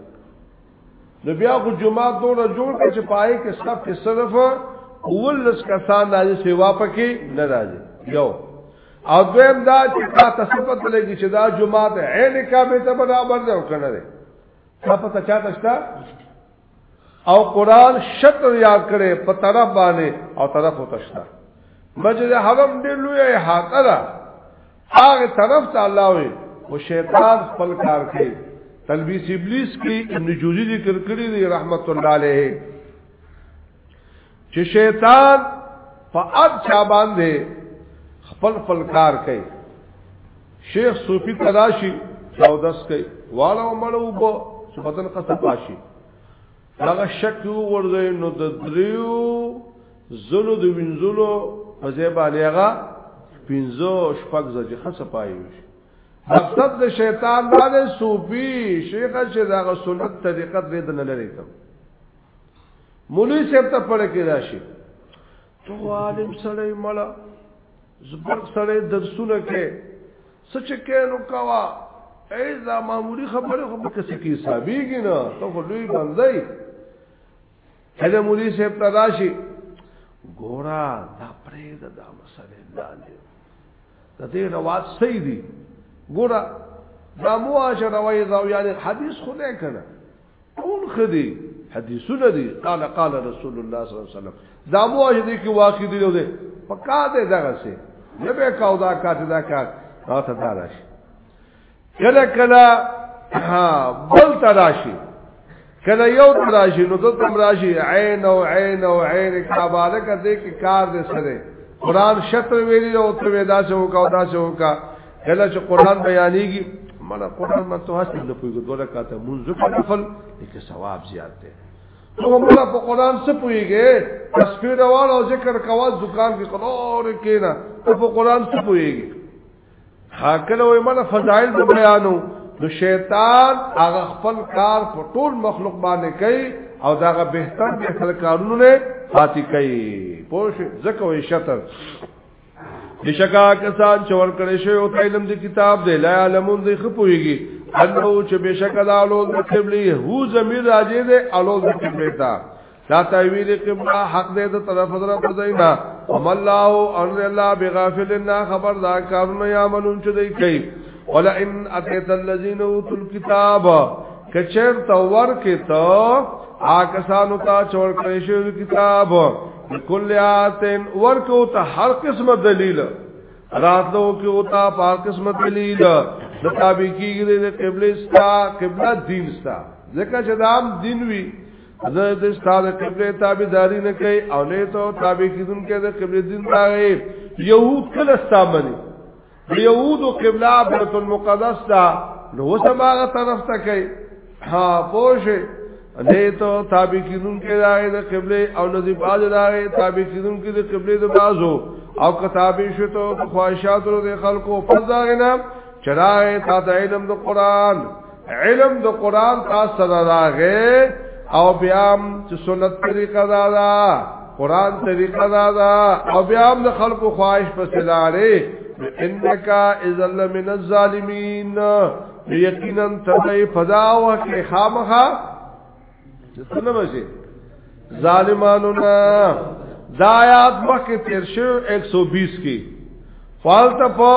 نو بیا خو جمعه دوره جوړ کړي چې پای کې صف کې صرف ولس کسان راځي سیوا پکې نه راځي یو او دویم دا چې تا تصفت لګي چې دا جمعه عین کعبه ته برابر ده او کنه ده څه پته چا تشتا او قران شطر یاد کړي په طرف باندې او طرف وتشتا مسجد حرم دې لوی احاطه ده هغه طرف ته الله وي او شیطان خپل کار کوي تلبیس ابلیس کې ابن جوزی ذکر کړی دی رحمت الله علیه چې شیطان په اب چا باندې خپل خپل کار کوي شیخ صوفی تلاشی او دس کوي والا مړو بو چې بدن قصه پاشي هغه شک ورځي نو د دریو زلو د وینزلو په ځای باندې هغه پنځو شپږ ځجه خصه پایي شي مقصد د شیطان باندې صوفي شیخ چې دا سنت طریقت دې نه لري کوم مولوی صاحب ته پړه کې راشي تو عالم سړی مړه زبر سړی درسونه کې سچ کې نو کوا ای دا معمولی خبره خو به کسې کې حسابيږي نه ته خو لوی بندای هله مولوی صاحب ته راشي ګورا دا پرې دا, دا مسله لاندې د دې رواج صحیح دي ګورا دا مو عاشر وای دا یعنی حدیث خو نه کنه ټول خدي حدیثونه دي قال قال رسول الله صلی الله علیه وسلم دا مو اجدي کې واقع دي دی پکا دې دغه سي نه به کاو دا کار دا کار راته دا راشي کله کله ها بل تراشي کله یو تراشي نو دلته راشي عین او عین او عین کاباله کته کې کار دې سره قران شتر ویلی او ته ودا سه وکاو دا سه وکاو کله چې قران بیانېږي مله قران ما ته هڅه نه پويږي دوله کاته منځ په نفل کې ثواب زیات دی نو مله په قران څه پويږي تسبیح روان او ذکر کوا دکان کې قرار کینا ته په قران څه پويږي هاکله وې مله فضائل بیانو نو شیطان هغه خپل کار په ټول مخلوق باندې کوي او داغه بهتر بهتر کارونه پاتې کوي پوه ځکه وي شطر بشکا کسان چې ور کړی شوی او علم د کتاب دی لا علمون دی خپويږي انو چې بشکا د الو د قبلي هو زمير راځي دی الو د قبلي تا لا تعویل قبلہ حق دے تو طرف حضرت زینا ام اللہ ان اللہ بغافل نہ خبردار کارونه یعملون چې دی کوي ولا ان اتیت الذین اوتل کتاب کچر تو ور کې تو آکسانو تا چور کړی شو کتاب بكل آتن ورکو ته هر قسمه دلیل راتلو کې او ته په هر قسمه دلیل د تابع کیږي د قبله ستا قبله دین ستا ځکه چې دا هم دین وی زه د ستا د قبله تابعداري نه کوي او نه ته تابع کیدون کې د قبله دین راغی يهود کله ستا مني نو یهودو قبله بیت المقدس دا نو سماغه طرف ته کوي ها پوشه نه ته تابع کیدون کې راغی د قبله او نه دی باز راغی تابع کیدون کې د قبله د بازو او کتاب شتو خواہشات د خلکو فزاغنا چرای تا د علم د قران علم د قران تاسو سره راغې او بیا چې سنت طریقه دا دا قران طریقه دا دا او بیا د خلکو خواهش په سلاره انک اذا من الظالمین یقینا تبعی فدا وکه خامخه څنګه بشي ظالمانو نا دا آیات مخکې تیر شو 120 کې فالته په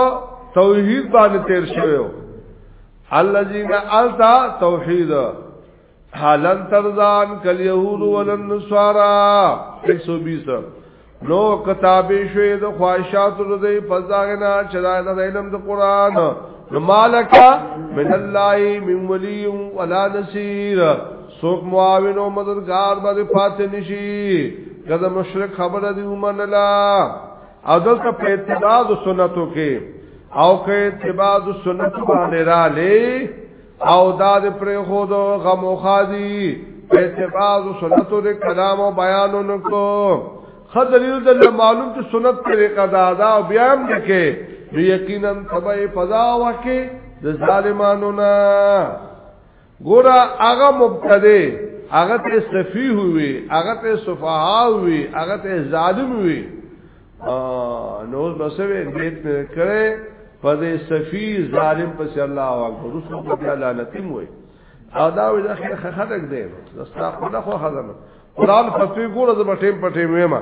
توحید باندې تیر شوی الذين التا توحید حالن ترزان کل یهود ولن نصارا 120 نو کتابې شوې د خواهشات ردی فزاغنا چرای د علم د قران نو مالکا من الله من ولی ولا نصير سوک معاون او مددگار باندې پاتې نشي کله مشرک خبره دی ومنلا او دلته په اتباع د سنتو کې او که اتباع د سنتو باندې را لې او دا د پر خو د غم او خادي په اتباع د سنتو د کلام او بیانونو کو خدلیل د معلوم چې سنت طریقه دا دا او بیا هم کې یقینا تبع فضا وکي د ظالمانو نه ګورا هغه مبتدی هغه ته سفیه وی هغه ته سفها وی هغه ته ظالم وی نو بسوی بیت کړه په دې سفی ظالم پس الله او اکبر رسول الله لعنتیم وی او دا وی دا خلک دی زستا خو نه خو خزانه قران فتوی ګوره د بټیم پټیم ویما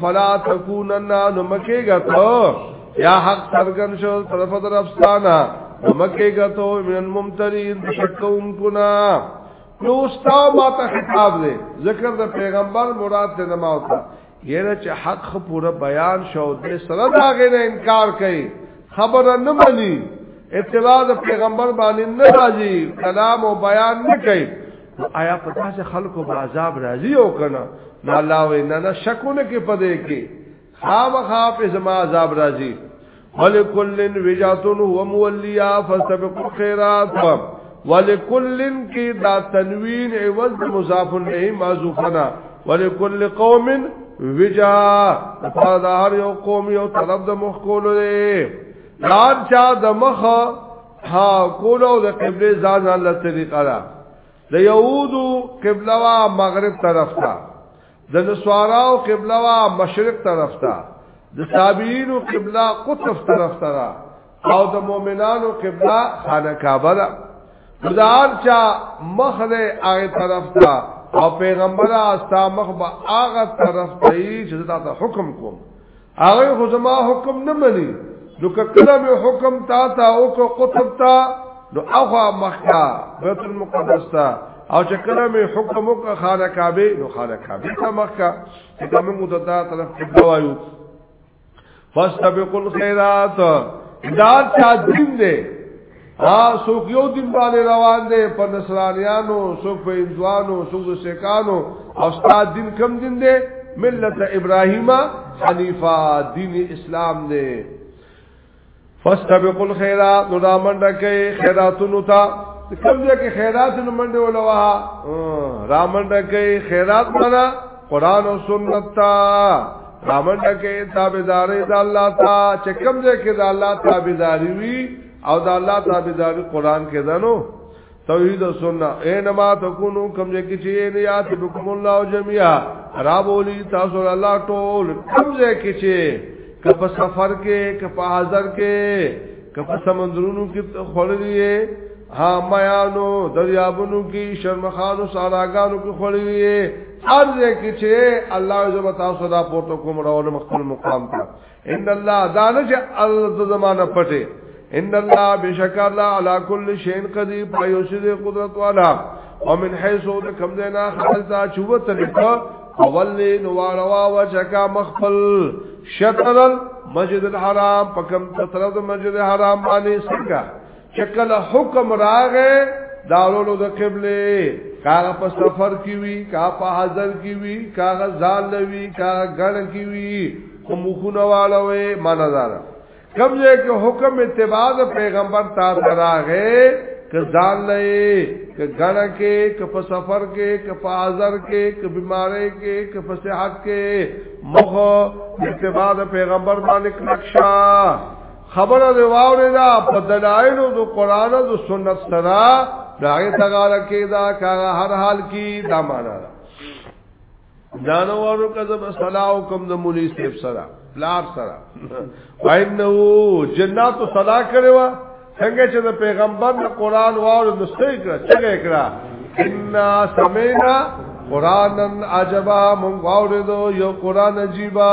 فلا تکونن نمکی گتو یا حق سرگن شو طرف در افستانا نمکی گتو من ممترین شکون کنا نو استاو ما تا خطاب دے ذکر دا پیغمبر مراد دے نماو تا یره چې حق خو پورا بیان شو دې سره دا غې نه انکار کوي خبره نه مني اتباع پیغمبر باندې نه راځي کلام او بیان نه کوي آیا په تاسو خلکو به عذاب راځي او کنه نو الله وې نه نه شکونه کې پدې کې خامخا په زما عذاب راځي ولکلن وجاتن هو مولیا فاستبقوا الخيرات ولکلن کې دا تنوین عوض مضاف الیه معذوفنا ولکل قوم وجا په دا هر یو قوم یو طلب د مخ کولو دی لار چا د مخه ها کولو د قبله ځان الله طریقه ده د یهودو قبله وا مغرب طرف ته د نسواراو قبله وا مشرق طرف ته د تابعینو قبله قطب طرف ته ده او د مؤمنانو قبله خانه کعبه ده مدار چا مخ دې هغه طرف ته او پیغمبر استا مخ به هغه طرف ته چې دا حکم کوم هغه خو زما حکم نه مني نو کله مې حکم تا تا او کو قطب تا نو اخوا مخکا بیت المقدس تا او چې کله مې حکم وکړ خانه کعبه نو خانه کعبه تا مخکا چې موږ ته دا طرف قبله وایو فاستبقوا الخيرات دا تعظیم دی ها څوک یو دین باندې روان دي په نصرانیانو څوک په هندوانو څوک په سیکانو او استاد دین کم دین دي ملت ابراهیم حنیفه دین اسلام دي فاستبقوا الخيرات نو دا منډه کوي خیراتونو ته کم دې کې خیرات نو منډه ولوا را منډه کوي خیرات منا قران او سنت ته رامنډه کې تابعداري د الله تا چې کوم ځای کې د الله تابعداري وي او د الله تابعداري قران کې دنو توحید او سنت انما تکونو کوم ځای کې چې یاد بكم الله جميعا را بولی تاسو الله ټول کوم ځای کې چې کپ سفر کې کپ حاضر کې کپ سمندرونو کې خړلې ها میانو دریابونو کې شرمخانو ساراګانو کې خړلې هر ځای کې چې الله عزوجل تاسو دا پورته کوم راول مخکل مقام ته ان الله دا نه چې الله زمانہ پټه ان الله بشک الله علی کل شیء قدیر پایوشد قدرت والا ومن حيث کم دینا خلتا چوبت لکا اولی نواروا وچکا مخفل شطر المسجد الحرام پکم تطرد مسجد الحرام معنی سکا چکل حکم راغه دارولو د قبله کاغه په سفر کی وی کا په حاضر کی وی کاغه زال لوی کا غړ کی وی کوم خونه والا وی مانزار کم یې کې حکم اتباع د پیغمبر تا راغه که ځان لې که غړ کې که په سفر کې که په حاضر کې که بیمارې کې که په صحت کې مخ اتباع د پیغمبر باندې کلکشا خبره دی واوریدا په دلایلو د قران او سنت سره داغه تغاله کیدا کاغه هر حال کی دا معنا ده دانوارو کذب صلاو کوم د مولوی صاحب سره لار سره وینو جنات صلا کړو څنګه چې د پیغمبر د قران واور نسته کړه څنګه کړه ان سمینا قرانن عجبا مونږ واوریدو یو قران عجیبا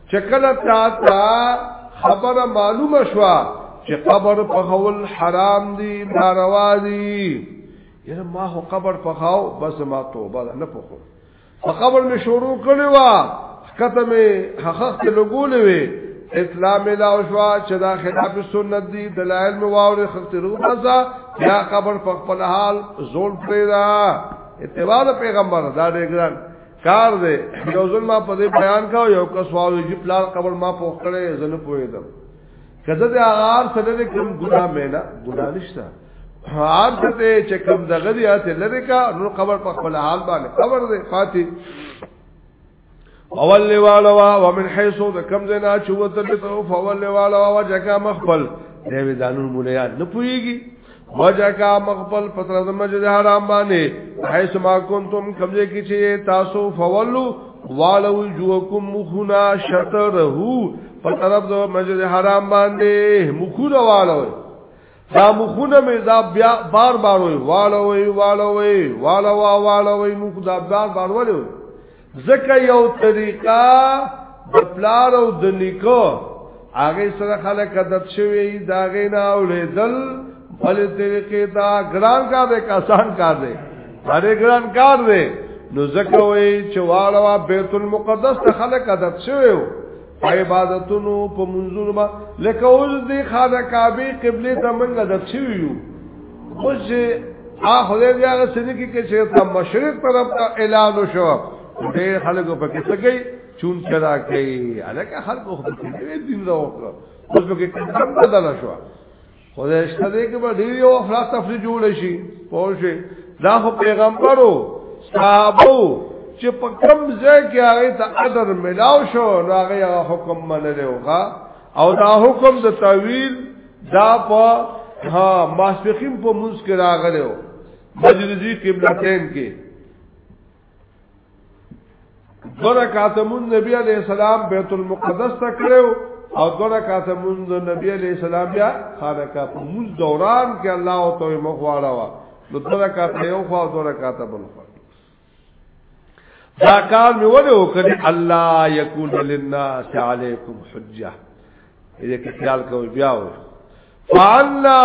چکل تا تا خبر معلوم شوا چې قبر په خول حرام دی ناروا دی یره ما هو قبر په خاو بس ما توبه نه پخو په قبر می شروع کړی وا کته می حقق ته لګولې وی اسلام لا شوا چې دا خلاف سنت دی دلایل می واورې خپل روزه یا قبر په خپل حال زول پرې دا اتباع پیغمبر دا دې ګران کار دی یو ځل ما په دې بیان کاو یو کس واو چې پلان قبل ما پوښ کړي زنه پوهیدم کزه د هغه سره د کوم ګناه مې نه ګناه نشته هغه ته چې کوم دغه دی اته لری کا نو قبر په خپل حال باندې قبر دې فاتي اول والوا ومن حيث د کم زنا چوته ته فول والوا وجکا مخبل دې ځانو مولیا نه پويږي وجه کا مغبل پتر د مسجد حرام باندې حيث ما كنتم کمزه کی چې تاسو فولو والو جوکم مخنا شطره په طرف د مسجد حرام باندې مخونه والو دا مخونه مې دا بیا بار بار وي والو وي والو وي والو والو وي مخ دا بار بار ولې زکه یو طریقه د پلار او د نیکو هغه سره خلک ادب شوی دا غینا اولیدل بل طریقې دا ګران کار دی کسان کار دی هر ګران کار دی نو زکه وی چې واړه بیت المقدس ته خلک ادب شوی په عبادتونو په منځونو با لکه اوس دې خانه کعبه قبله ته منګه د چویو اوس ا خدای دې هغه سړي کې چې ته مشرق طرف ته اعلان وشو دې خلکو په کې سګي چون چرا کوي الکه خلکو خو دې دین راوړو اوس په کې کم بدل شو خو دا شته دې کې به ډیر یو افراد تفریح جوړ شي پوه شي دا خو پیغمبرو صحابو چې په کم ځای کې هغه ته قدر ملاو شو نو هغه حکم منلی وغا او دا حکم د تعویل دا په ها ماسپخیم په منځ کې راغلی و مجلسی قبلتین کې دو رکعات مون نبی علیہ السلام بیت المقدس ته کړو او دو رکعات مون نبی علیہ السلام بیا خانه کا مون دوران کې الله او تو مخواړه وا نو دو رکعات یو خو دو رکعات بل خو دا کار می ولې وکړي الله یکون للناس علیکم حجه دې کې خیال کوي بیا و فعلنا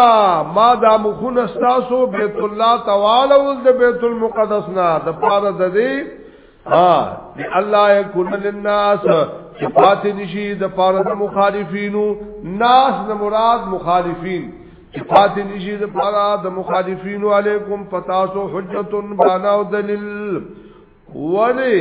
ما دا مخون استاسو بیت الله تعالی ول د بیت المقدس نه د پاره د دې ها دی الله یکون للناس چې پاتې نشي د پاره د مخالفینو ناس نه مراد مخالفین چې پاتې نشي د پاره د مخالفینو علیکم پتاسو حجتن بانا او دلیل ولی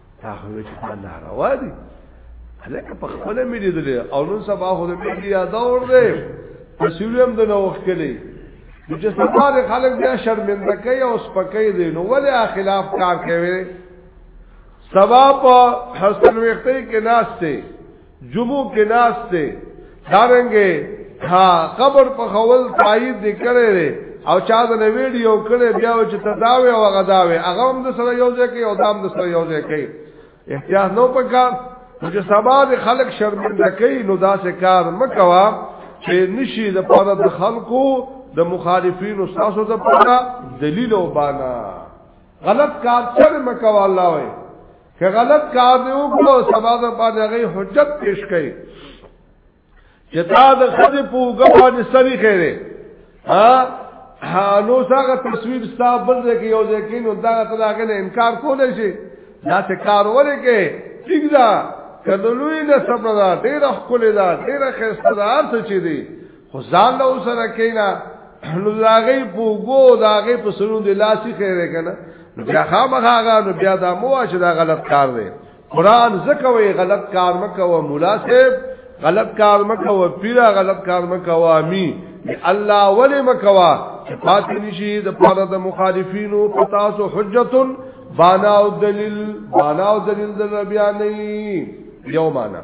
تا خو چې دا ناروا دي هلکه په خپل مې لیدل او نن سبا خو د میډیا دور دی تصویر هم د نو وکړي چې سبا د خلک بیا شرمنده کوي او سپکې دي نو ولې خلاف کار کوي سبا په حسن وختي کې ناشته جمعو کې ناس ته دارنګه ها قبر په خول تایید نکړي او چا د ویډیو کړي بیا چې تداوي او غداوي هغه هم د سره یو ځای کې او دام د سره یو ځای کې احتیاط نو پکا چې سبا د خلک شرمنده کوي نو داسې کار مکوا چې نشي د پاره د خلکو د مخالفینو ساسو د پاره دلیل او بانا غلط کار چر مکوا الله وي که غلط کار دی وکړو سبا د باندې غي حجت پیش کړي چې تا د خځې په وګړو باندې سوي خیره ها نو څنګه تصویر ستا بل ځای کې یو ځای کې نو دا ته دا کنه انکار کولای شي دا څه کار ولې کې ټیک دا کدلوی نه سپدا ډیره خپل دا ډیره خسته دا څه چي دي خو ځان له سره کینا نو داغه پوغو داغه په سرو د لاسي خیره کنه نو بیا خامخا غا نو بیا دا مو چې دا غلط کار دی قران زکوي غلط کار مکو مولا صاحب غلط کار مکو پیرا غلط کار مکو امی الله ولی مکوا چې پاتې نشي د پاره د مخالفینو پتا سو حجت بانا او دلیل بانا او دلیل د بیان نه یو معنا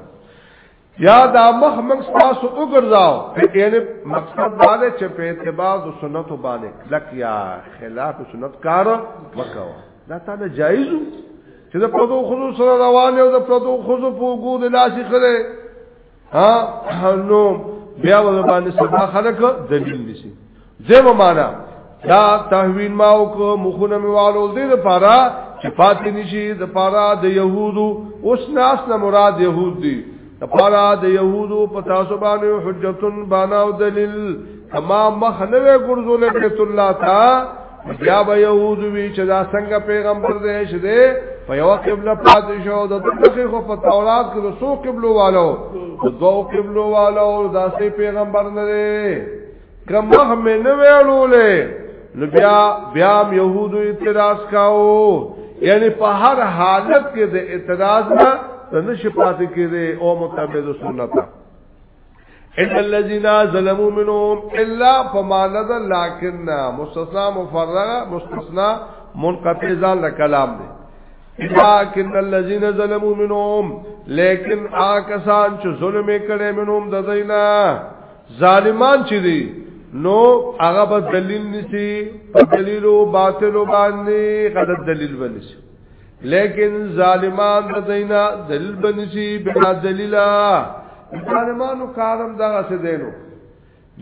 یا دا مخ موږ تاسو وګرځاو په یعنی مقصد دا دی چې په اتباع د سنت باندې لک یا خلاف سنت کار وکاو دا تا نه جایز چې د پردو خزو سره روان یو د پردو خزو په وګو د لاسي خره ها نو بیا ور باندې سبا خلک دلیل نشي زمو معنا دا تحویل ما او کو مخونه میوالو دې لپاره چې پاتې نشي د لپاره د يهودو اوس ناس نه مراد يهود دي د لپاره د يهودو په تاسو باندې حجتن بانا او دلیل کما مخ نه ګرځول بیت الله تا بیا به يهود وی چې دا څنګه پیغمبر دې شه دې په یو قبله پاتې شو د دغه خو په تورات کې د سو قبلو والو د دوه قبلو والو دا سي پیغمبر نه دی کما هم نه ویلولې نو بیا بیا يهودو اعتراض کاو یعنی په هر حالت کې د اعتراض نه د نشه پاتې کېږي او متبد سنت ان الذين ظلموا منهم الا فما نزل لكن مستثنى مفرغ مستثنى منقطع ذال کلام دی لكن الذين ظلموا منهم لیکن آکسان چې ظلم کړي منهم د دینه ظالمان چې دي نو هغه به دلیل نسی په دلیلو باطلو باندې غلط دلیل ونسی لیکن ظالمان د دینا دلیل بنسی بلا دلیلا ظالمانو کارم دغه څه دینو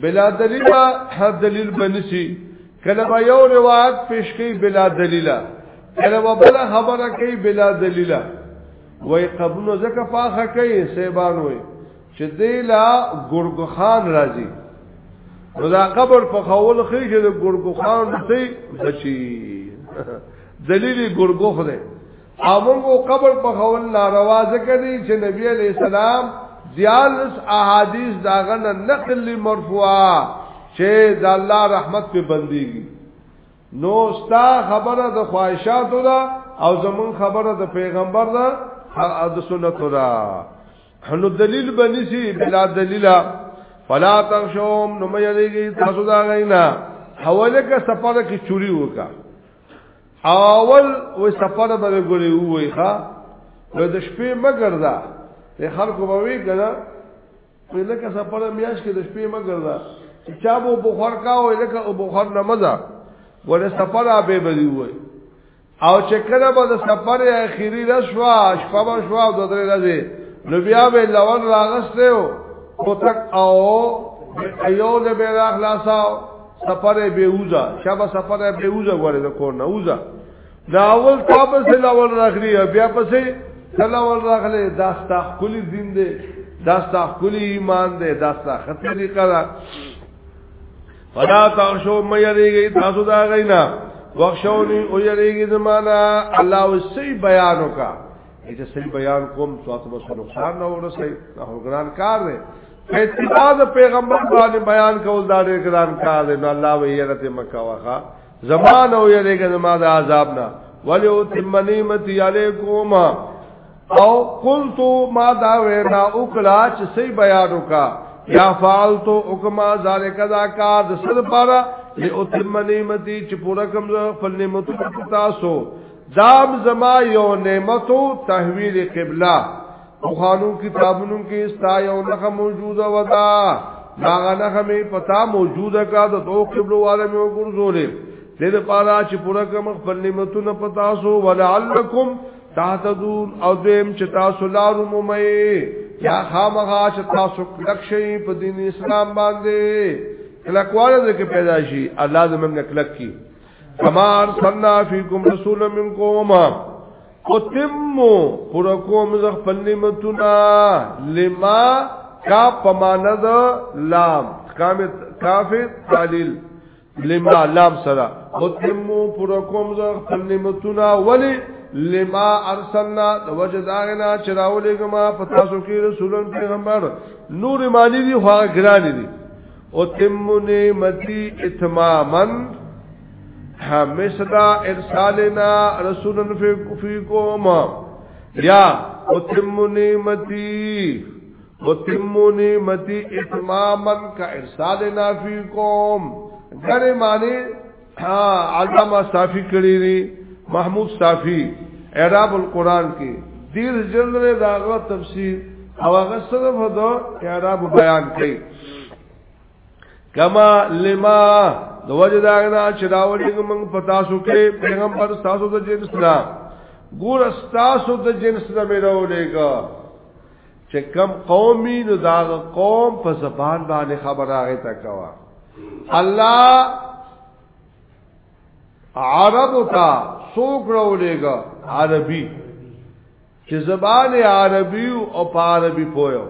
بلا دلیلا هر دلیل بنسی کله به یو روایت پیش کی بلا دلیلا کله به بل خبره کی بلا دلیلا وای قبول زکه پاخه کوي سیبان وای چې دیلا ګورګو خان راځي نو دا قبر په خول خې چې د ګورګو خان ته بچي دلیل ګورګو خره امونګو قبر په خول ناروا ځکه دي چې نبی علی السلام دیالس احادیث داغه نقل مرفوعه چې د الله رحمت په بنديږي نو ستا خبره د خواهشاتو ده او زمون خبره د پیغمبر ده د سنتو ده نو دلیل بنسی بلا دلیلا فلا تخشوم نو مې یریږي تاسو دا غینا حواله کا سفر کې چوری وکا اول و سفر به ګوري وای ښا نو د شپې مګر دا د خلکو به وی کنه په لکه سفر میاش کې د شپې مګر دا چا بو بخار کا وای لکه او بخار نمازه ګوره سفر به به وای او چې کله به د سفر اخیری رسوا شپه به شوا او درې ورځې نو بیا به لور راغسته او کوتک او ایو له به راخلاصاو سفر به وزا شپه سفر به وزا غوړې د کور نه وزا دا اول تاب سره لور راخلی بیا پسې کله ور راخلی دا ستا خلی دین دی دا ستا خلی ایمان دی دا ستا خطرې کړه فلا تخشو مې یریږي تاسو دا غینا وخشونی او یریږي زمانہ الله وسی بیان وکا چې صحیح بیان کوم تاسو به نقصان نه ورسې دا ګران کار دی په اتباع د پیغمبر باندې بیان کول دا ډېر ګران کار دی نو الله وی یرته مکه واخا زمانہ او یریږي زمانہ عذاب نه ولی او تمنیمت علیکم او قلت ما دا وینا وکړه چې سي بیان وکا یا فعلت حکما ذالک دا کار د سر پاره چې او تم نعمتي چې پورا کوم خپل نعمت تاسو دام زما یو نعمتو تحویل قبله او خانو کتابونو کې ستا یو لغه موجوده ودا دا غنه مې پتا موجوده کا د تو قبلو والے مې وګرځولې دې لپاره چې پورا کوم خپل نعمتونه پتا سو ولعلکم تاتدون او دیم چې تاسو لارو مومئ یا خامغا چې تاسو کلک شئ په دین اسلام باندې کلکواله دې کې پیدا شي الله دې موږ کلک کی کمار سنا فیکم رسول منکم قتم پر کوم ز خپل نعمتنا لما کا پماند لام کام کافر تعلیل لما لام سرا اتمو پورا کوم زه خپل نعمتونه ولی لما ارسلنا د وجه داغنا چراولې کما پتا سو کې رسولن پیغمبر نور معنی دی خو ګران دي او تم نعمتي اتماما همسدا ارسالنا رسولن فیکم یا او تم نعمتي اتمو نعمتی اتماما کا ارسال نافی کوم گر معنی علامہ صافی کړی دی محمود صافی اعراب القرآن کې دیر جلد داغه تفسیر او هغه صرف دا اعراب بیان کړي کما لما د وجه دا نه چې دا ولې موږ پتا سو کې پیغمبر تاسو د جنس نه ګور تاسو د جنس نه مې راولېګا چې کم قومي نو دا قوم په زبان باندې خبر راغی تا کوا الله عرب تا سوک راولېګا عربي چې زبان عربي او په عربي پوهه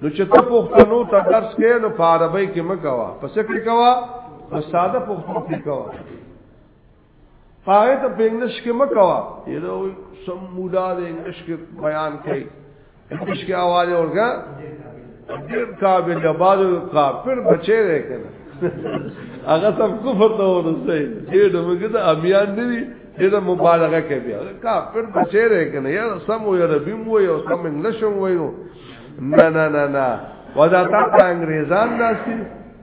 نو چې ته پښتنو ته درس کې نو په عربی کې مکوا پس کې کوا په ساده پښتو کې کوا پاره ته په انګلیش کې مکوا یره سم مولا د انګلیش کې بیان کوي انګلیش کې आवाज اورګه ډیر قابل د بازو کافر بچی دی کنه هغه سم کفر ته ورسې دې د موږ د امیان نه دي دې د مبالغه کوي کافر بچی دی کنه یا سم وي ربي مو یو سم انګلیش وایو نه نه نه نه ودا تا انګریزان داسي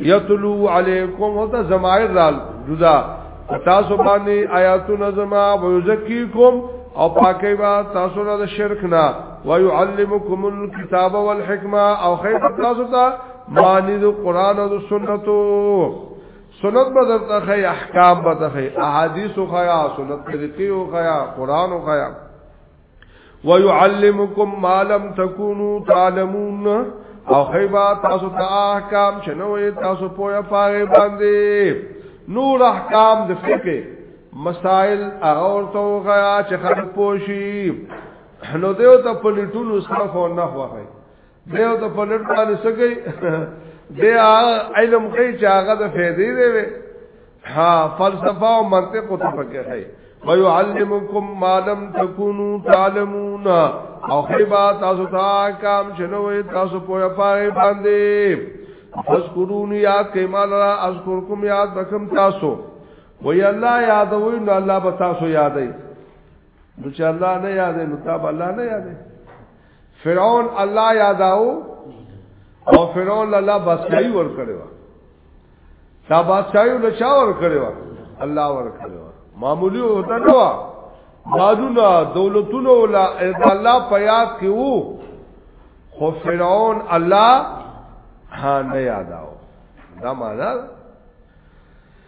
یتلو علیکم او دا زمائر رال جدا تاسو باندې آیاتونه زما ویزکیکم او پاکی با تاسو نه شرک نه ويعلمکم الكتاب والحکمه او خیر تاسو ته معنی د قران او سنتو سنت بدر ته خی احکام بدر خی احادیث خیا سنت طریقې خیا قران خیا ويعلمكم ما لم تكونوا تعلمون او خیبا تاسو ته احکام چې نوې تاسو پوهه پاره باندې نور احکام د فقه مسائل هغه ورته غیا چې خلک پوشي نو دیو ته پلیټونو سره خو نه وایي دیو ته په لټ باندې سګي دی علم کوي چې هغه د فیدې دی وي ها فلسفه او منطق ته پکې هي ويعلمكم ما لم تكونوا تعلمون او خیبا تاسو ته کام شنوې تاسو په پاره باندې فذكرون یاد کئ مال را اذكركم یاد بکم تاسو وی الله یادوي نو الله به تاسو یادای نو چې الله نه یادې نو تاب الله نه یادې فرعون الله یاداو او فرعون الله بادشاہي ور کړو دا بادشاہي له چا ور کړو الله ور کړو معمولی وته نو مالونه دولتونه ولا الله په یاد کې وو خو فرعون الله ها نه یاداو دا معنا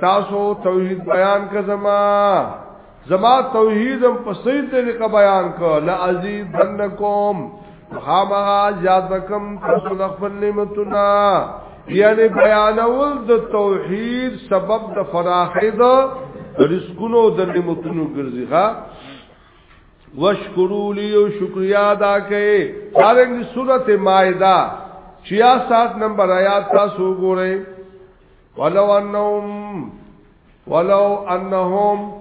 تاسو توحید بیان که زما زما توحیدم په صحیح طریقه بیان کو لا عزیز بنکم خامہ یاد کم تاسو د خپل نعمتنا یعنی بیانول د توحید سبب د فراخی د رزقونو د نعمتونو ګرځي ها وشکرو لیو شکریا ادا کئے سارنگ سورت مائدہ 66 نمبر آیات تاسو ګورئ ولو انهم ولو انهم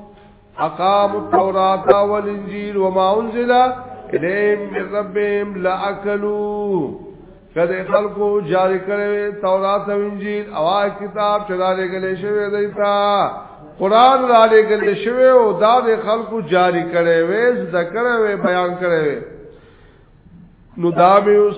اقاموا التوراة والانجيل وما انزل اليهم من ربهم لاكلوا کده خلقو جاری کړي تورات او انجیل او کتاب چې را لګلې شوی دی تا قران را لګلې شوی او دا د خلقو جاری کړي وې ذکر وې بیان کړي نو دا به اوس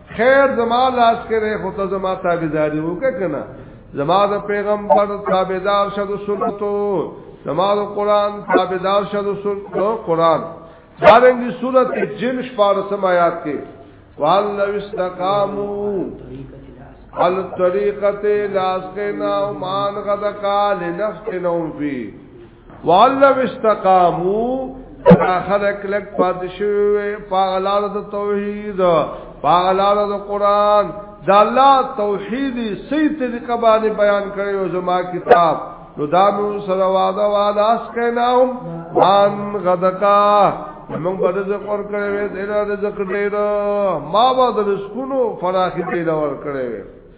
خیر زما لاس کې دی خو ته زما تابعداري وکړه کنه زما د پیغمبر تابعدار شه د سنتو زما د قران تابعدار شه د سنتو قران دارنګي صورت جن شپارسم آیات کې والله استقامو عل طریقته لاسقنا مان غدقا لنفتنهم فی والله استقامو اخر کلک پادشوی پاغلار د توحید پاغلار د قران د الله توحیدی صحیح طریقه باندې بیان کړی او زما کتاب نو دا مون سره واده واده اس کیناهم ان غدقا موږ به رزق ور کړې وې دا رزق ډېر ما به د رزقونو فراخي پیدا ور کړې وې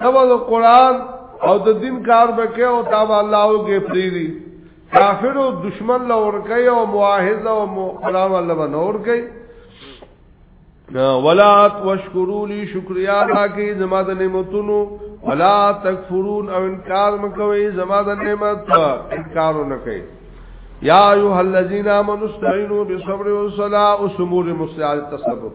سبا د قران او د دین کار بکې او تاب الله او کې پریری کافر او دشمن له ورکې او معاهد او قران الله بنور کې ولا تشکروا لي شکریا ادا کې زما د نعمتونو ولا تکفرون او انکار مکوي زما د نعمت انکار نه کوي یا ایها الذین آمنوا استعینوا بالصبر والصلاه او سمور مستعد تصرف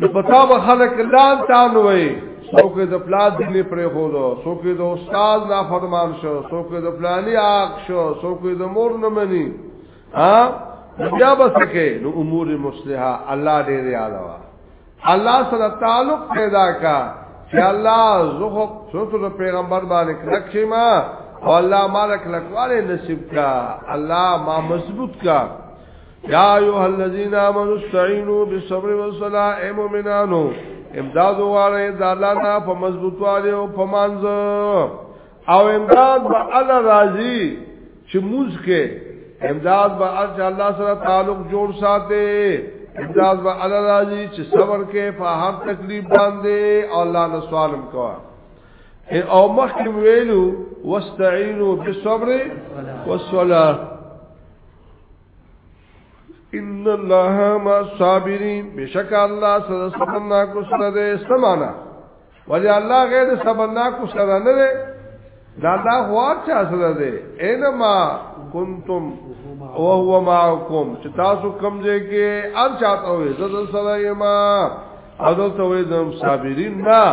نو پتا به خلک لان تان وای څوک د پلاد دې پرې خو دو څوک د استاد لا فرمان شو څوک د پلاني عاق شو څوک د مور نه مني ها بیا به سکه نو امور مصلحه الله دې یالا وا الله سره تعلق پیدا کا چې الله زخه څوک پیغمبر باندې کلک شي ما او الله مالک لکواله نصیب کا الله ما مضبوط کا یا ایها الذین آمنوا استعینوا بالصبر والصلاة ای مومنانو امداد واره د الله نه په مضبوطوالي او په مانځ او امداد به الله راضي چې موږ کې امداد به الله سره تعلق جوړ ساتي امداد به الله راضي چې صبر کې په هر تکلیف باندې الله نه سوالم کوه او مخکې ویلو واستعینوا بالصبر والصلاه ان الله ما صابرین بشک الله سره سمنا کو سره دې سمانا ولی الله غیر سمنا کو سره نه دې دا دا هوا چا سره دې انما کنتم او هو معکم چې تاسو کوم ځای کې ان چاته وې زړه سره یما اذن ته وې زم صابرین ما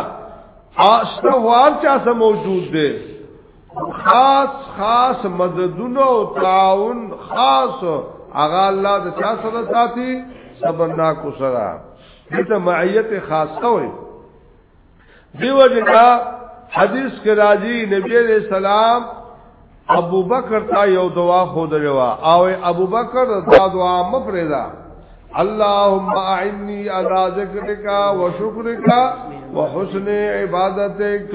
اشته هوا چا سره موجود دې خاص خاص مددونه او تعاون خاص اغا الله د چا سره ساتي صبرنا کو سره دته معیت خاصه وي دیو جنا حدیث کې راځي نبی عليه السلام ابو بکر تا یو دعا خو دروا او ابو بکر دا دعا مفردا اللهم اعني على ذكرك وشكرك وحسن عبادتك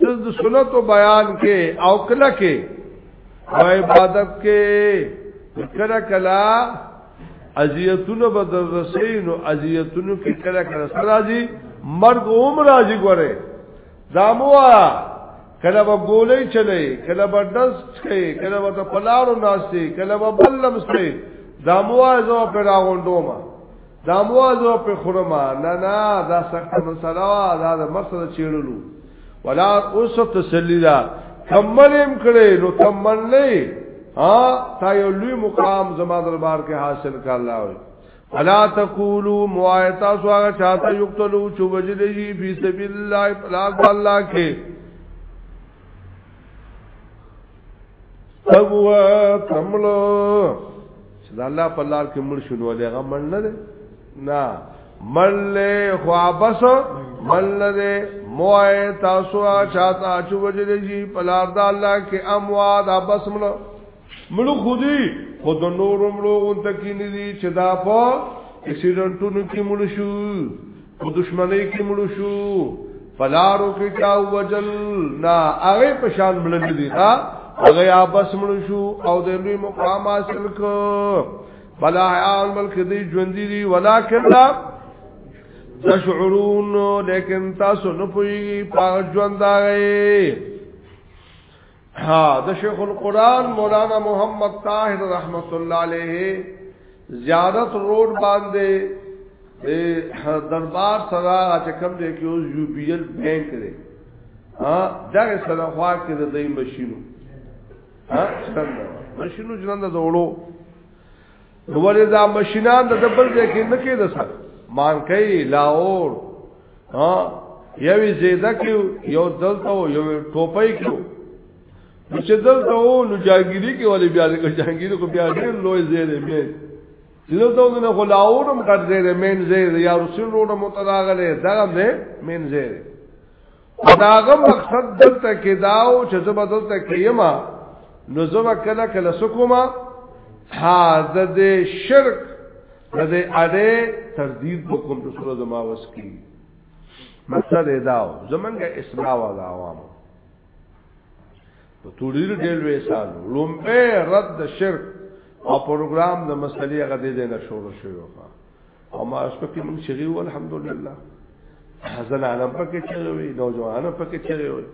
د سنت بیان کې او کله کې او عبادت کې کله کلا اذیتونه به در رسي نو اذیتونو کې کله کله راځي مرګ هم راځي ګوره داموا کله به ګولې چلے کله به دس چکې کله به پلارو ناشتي کله به بلم سي داموا زو پر راغونډو ما دا موازو په خرما نه نه دا سخت مسله وا دا د مقصد چیړلو ولا اوس تسلی دا کملم کړي نو تمن نه ها تا یو لوی مقام زما دربار کې حاصل کړ الله وي الا تقولوا موایتا سو هغه چاته یقتلو چې وجل شي په سبیل الله فلا الله کې تبوا تملو چې د الله په لار کې مړ شنو له هغه مړ نه دی نه مړ له خو ابس مړ نه دی موه تاسو چاته چې وجل شي په لار د الله کې اموات ابس مړ مړ خو دی خو د نور مړو اون تکینه دي چې دا په اکسیډنټونو کې مړ شو په دشمنی کې مړ شو پلارو کې چا وجل نا هغه په شان مړ دي ها هغه آپس مړ شو او د لوی مقام حاصل کو بلا حیال ملک دی ژوند دي ولکن لا تشعرون لیکن تاسو نه پوي په ژوند داغه ها د شیخ القرآن مولانا محمد طاهر رحمت الله علیه زیارت روډ باندې دربار سره چې کوم دی کې اوس یو بی ایل بانک دی ها دغه سره خوا کې د دې ماشینو ها څنګه ماشینو ژوند د وړو نو ولې دا ماشينان د بل ځای کې نه کېده سر مانکې لاور ها یوې زیده کې یو دلته یو ټوپۍ کې نو چې دلته و نو جاګيري کې ولې بیا د جاګيري کو بیا ډېر لوی زیده مې دلته و نو لاورم کړ زیده مین زیده یا رسول روډه متداغله دا مې مین زیده داغه مقصد دلته کې داو چې زما دلته کې یما نو زما کله کله سکوما ها د دې شرک د دې اړې تردید په کوم د سره زما وس کی مقصد داو زمونږه اسلام او عوام په ټولیر ډېر وې سال لومبه رد شرک او پروګرام د مسلې غدې نه شروع شوی وخا او ما اس پکې مونږ چغي و الحمدلله زنانه پکې چغي وي نوجوانه پکې چغي وي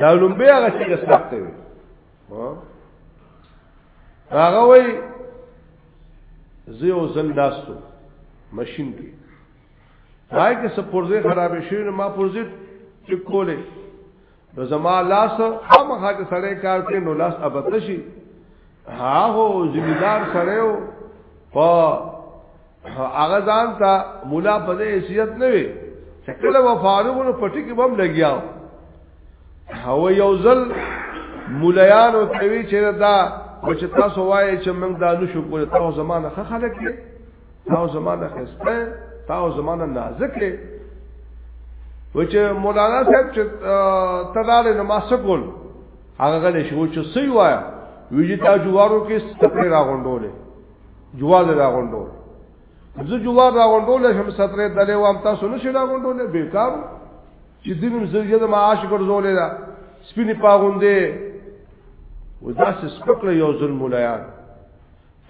دا لومبه هغه چې سخت وي ها هغه وي زیو زل داستو ماشين کې راي کې سپورځه خرابې شوی ما پورځه چې کولې نو زما لاس خامخا چې سړی کار کوي نو لاس ابته شي هغه زمیدار سړی و په هغه ځان ته مولا په دې حیثیت نه وي چې کله و فاروق نو پټي کې بم لګیاو هو یو ځل مولایان او کوي چې دا چې تاسو وایي چې موږ دا نشو کولای تاسو زمانه خلک دي تاو زمانه خسته تاو زمانه نازک دی و چې مولانا صاحب چې تدارې نو ما سکول هغه غلې شو چې سوي وایا ویجی تا جوارو کې ستپړې راغونډولې جوار راغونډول زه جوار راغونډول شم سترې دلې وام تاسو نشي راغونډولې بیکار چې دینم زړه د معاش ګرځولې دا سپینې پاغوندې وځه سپکله یو ظلم ولایان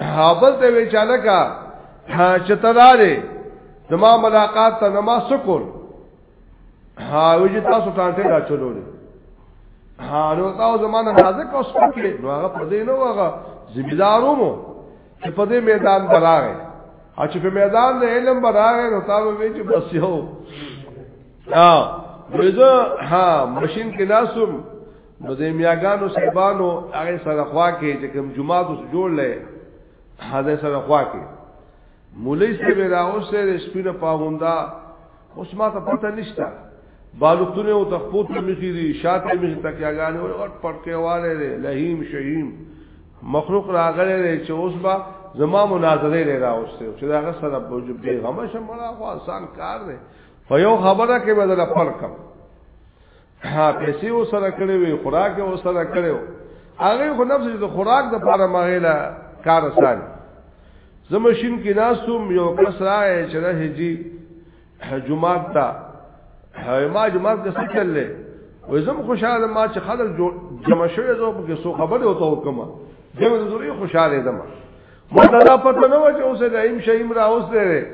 هابل ته وی چاله کا چې تدارې زما ملاقات ته نما سکول ها وجه تاسو ټانټه را چلولې ها نو تاسو زمانه نازک اوس پکې نو هغه په دې نو هغه ذمہدارو مو چې په دې میدان براغه او چې په میدان د علم براغه نو تاسو وی چې بس یو ها وزه ها ماشين کې ناسوم نو د میاګانو صاحبانو هغه سره خوا کې چې کوم جمعه اوس جوړ لې هغه سره خوا کې مولوی صاحب راوسه د سپینه پاوندا اوس ما ته پته نشته بالوتونه او تخپوت مخې دي شاته مخې تکیاګانې او پټکې والے دي لهیم شهیم مخلوق راغلی دی چې اوس با زما مناظره لري راوسته چې دا غسه د بوجب دی غمه شمړه خو آسان کار دی په یو خبره کې بدل پړکم ها پیسې و سره کړې وي خوراک و سره کړې و هغه خو نفس د خوراک د پاره مغیلا کار سان زمشین کې ناسوم یو کس راغی چې نه هجی جمعات تا ما جمعات کې څه چللې وې زم خوشاله ما چې خلک جمع شوی زو په کې سو خبره وته وکم دغه زوري خوشاله دمه ما دا پته نه و چې اوسه د ایم شایم را اوس دی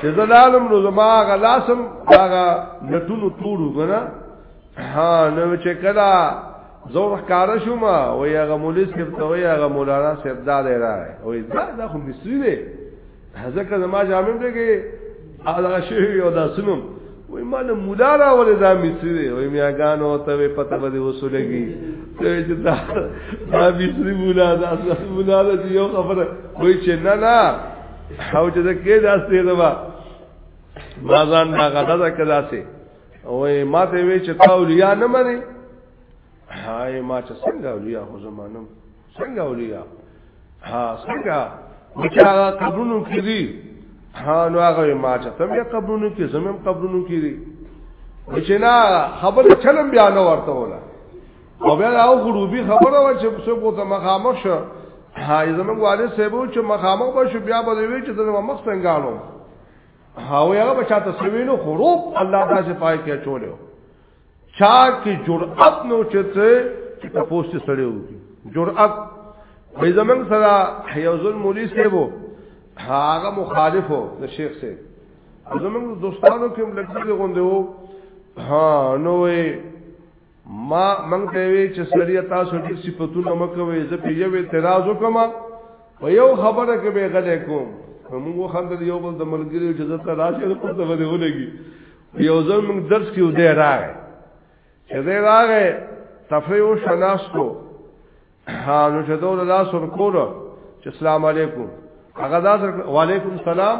چې زلالم نو زما غلاسم هغه نټونو ټولو غنا ها نو چې کدا زور کار شوم او هغه مولوی صاحب ته وی هغه مولانا صاحب دا دی راغی او دا دا خو مصری دی ځکه زما جامم دی کې اعلی شوی او دا سنم وای مال مولا را ولې دا مصری دی وای میاګانو ته پته به وسولېږي ته چې دا دا مصری مولا دا مولا دا یو خبره وای چې نه نه او چې دا کې دا ستې دا ما ځان ما غدا دا کدا سي وای ما ته وی چې تا اولیاء نه مني هاي ما چې څنګه اولیا خو زمانم څنګه اولیا ها څنګه مچا قبرونو کې دي ها نو هغه ما چې تم یې قبرونو کې زمم قبرونو کې دي چې نا خبره چلم بیا نه ورته ولا او بیا او غروبي خبره و چې څوک وته مخامخ شو ها زمونږ والد سیبو چې مخامخ به شو بیا به وی چې زمونږ مخ څنګه اړو هاو هغه بچا ته سوینو خروب الله تعالی پای کې چولیو چا کې جرأت نو چته چې تاسو ته سړی وږي جرأت به زمنګ سره حیوزل مولوی سیبو هغه مخالفو د شیخ سیب زمنګ دوستانو کې لګړي غوندې وو ها نو ما منګ ته وی چې سړی تاسو دې صفاتونه مکوي زه په یو اعتراض وکم په یو خبره کې به غلې کوم موږ خندل یو بل د ملګری چې زه ته راشه په څه باندې ولګي یو ځل موږ درس کې ودې راغې چې دې راغې تفریو شناستو ها نو چې دوه لاس ور کولو چې اسلام علیکم هغه دا وعلیکم السلام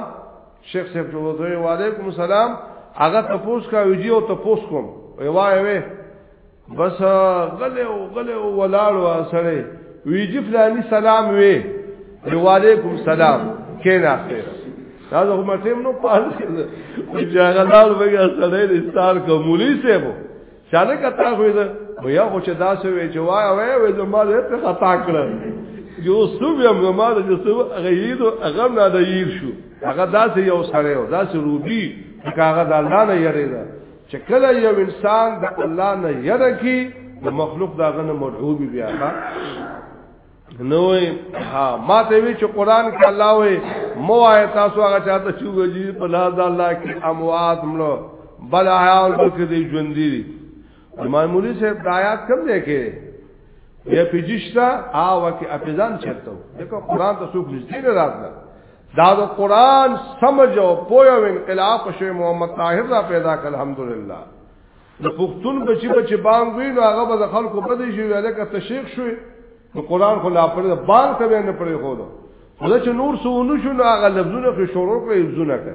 شیخ صاحب ته وځي وعلیکم السلام هغه تاسو کا ویډیو تاسو کوم وای وای بس غله او غله او ولاړو سره وی جی فلانی سلام وی وعلیکم سلام کینا خیر دا زه کوم ټیم نو پال چې هغه لال وګا سره دې ستار کومولي سیبو شاله کتا خو دې نو یا خو چې دا څه وی چې وای وای وې زما دې ته خطا کړل یو سوب یم زما دې سوب هغه یید هغه نه د ییر شو هغه داسې یو سره یو داسې روبي هغه د الله نه یریدا چې کله یو انسان د الله نه یره کی د مخلوق دا غنه مرعوب بیا ها نو ها ما ته وی چې قران کې الله وې مو آیا تاسو هغه چاته چې وږي په لاس د الله کې اموات مړو بل حیال بلکې دی ژوند دي معمولی صاحب د آیات کم دی کې یا پجشتا آوا کې اپیزان چرته دغه قران ته څوک نږدې نه راځي دا د قران سمج او پوی او انقلاب شوی محمد طاهر را پیدا کړ الحمدلله د پښتون بچی بچی بانګ وی نو هغه به خلکو بده شي ولکه تشیخ شوی نو قران خو لا پر بانګ ته نه پرې خو دا چې نور سونو شو نو هغه لفظونه خو شروع کړی زونه کړ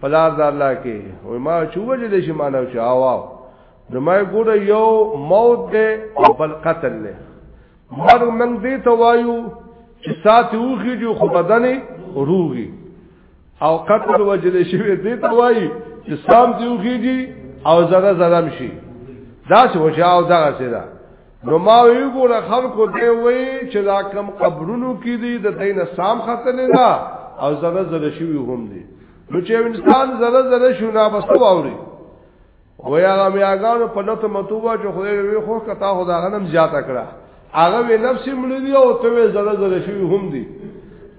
پلار د الله کې وای ما چې وجلې شي مانو چې آوا نو ما ګوره یو موت دی او بل قتل دی مرګ موږ دې ته وایو چې سات اوخی دی خو بدن روغي او قتل وجلې شي دې ته وایي چې سام دی اوخی دی او زړه زړم شي دا څه وجه او دا څه ده نو ما وی ګوره خلکو دی وی چې دا کم قبرونو کې دي د دین سام خطر نه او زره زره شوی هم دي نو چې انسان زره زره شو نه بس واوري ویا غمیاګانو په لته متوبه چې خو وی خو کتا خدا غنم زیاته کړه هغه وی نفس ملي او ته زره زره شوی هم دي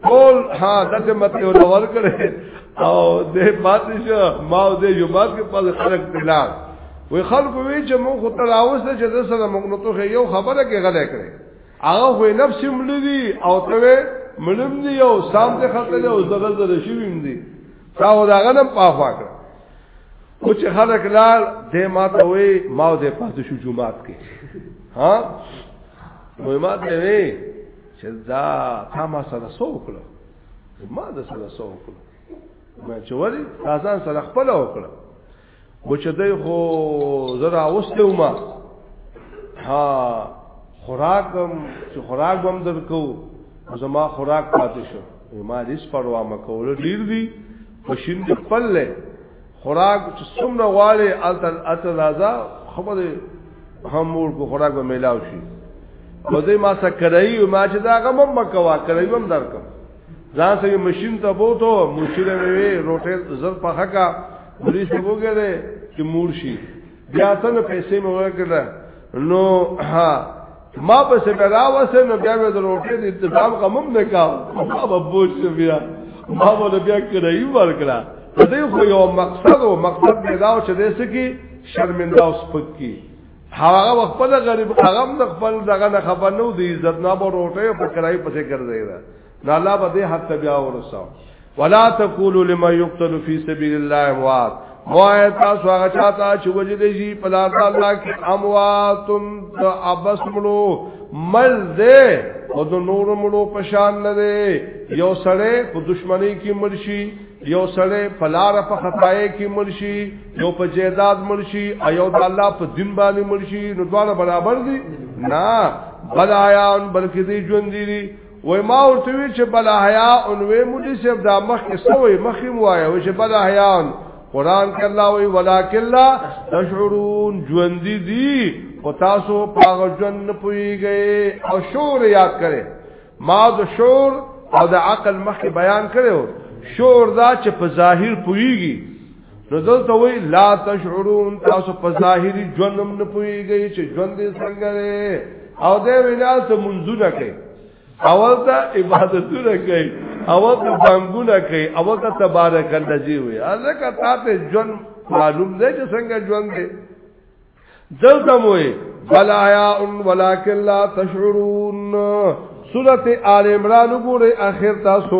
ټول ها دته مت یو ډول کړي او دې پاتې شو ما او دې یو بات کې پاتې خلک دلار وی خلکو وی چې مونږ خو تر اوسه چې د سره مونږ نو ته یو خبره کې غلې کړې هغه خو نفس ملوي او ته ملم دی او سام ته خپل او زغل زل شي ویم دی تا و دا غنم پافا کړ او چې خلک لار دې ما ته وی ما دې پاتې شو جمعات کې ها وای ما ته وی چې دا تا ما سره څه وکړه ما د سره څه وکړه ما چې وری تازان سره خپل وکړه و چې دوی خو زره اوسته ما ها خوراک هم چې خوراک هم درکو زما خوراک پاتې شو ما دې سپړوا مکول ډیر دی پښین خپل له خوراک چې څومره غواړي التل اتل راځه خبره هم مور کو خوراک به میلاو شي نو دې ما څه کړی او ما چې دا غم مکوا کړی هم درکم ځان سره ماشين ته بوته مشره وی روټه زر په حقا پولیس وګره چې مور شي بیا څنګه پیسې مو ورکړه نو ها ما په سپګا وسه نو بیا به د روټې د انتظام غمم نه کاو ما به بوج بیا ما به بیا کړی ورکړه دې خو یو مقصد او مقصد دې دا چې دې سکی شرمنده او سپک کی هغه وخت په غریب هغه د خپل دغه نه خبر نو دی عزت نه به روټه په کرای پسې ګرځي نو الله به دې حد ته بیا ورساو ولا تقولوا لما يقتل في سبيل الله اموات موای تاسو هغه چاته چې وجه دې شي په لار د الله کې امواتم ابس مړو مل دې او د نور مړو پشان نه دې یو سړی په دشمنی کې مرشي یو سړی په لار په خطای کې مرشي یو په جیداد مرشي او یو د الله په دین باندې مرشي نو دواړه برابر دي نه بل آیان بلکې دې ژوند دي وای ما ورته وی چې بلا حیا ان وې مولي صاحب دا مخ کې سوې مخې موایې وای چې بلا حیا قرآن کې الله وی ولکن لا تشعرون ژوند دي او تاسو پاغ ژوند نه پويږئ او شور یاد کړئ ما د شور او د عقل مخ بیان کړو شور دا چې په ظاهر پويږي نو دلته وی لا تشعرون تاسو په ظاهری ژوندم نه پويږئ چې ژوند دې څنګه دی او دې وینا ته منځونه کوي اول ته عبادتونه کوي اول ته بانګونه کوي اول ته تبارک الذی وی الکه تاسو ژوند معلوم دی چې څنګه ژوند دی دلته موي بل آیا ان ولکن لا تشعرون سورته آل عمران وګوره اخر تاسو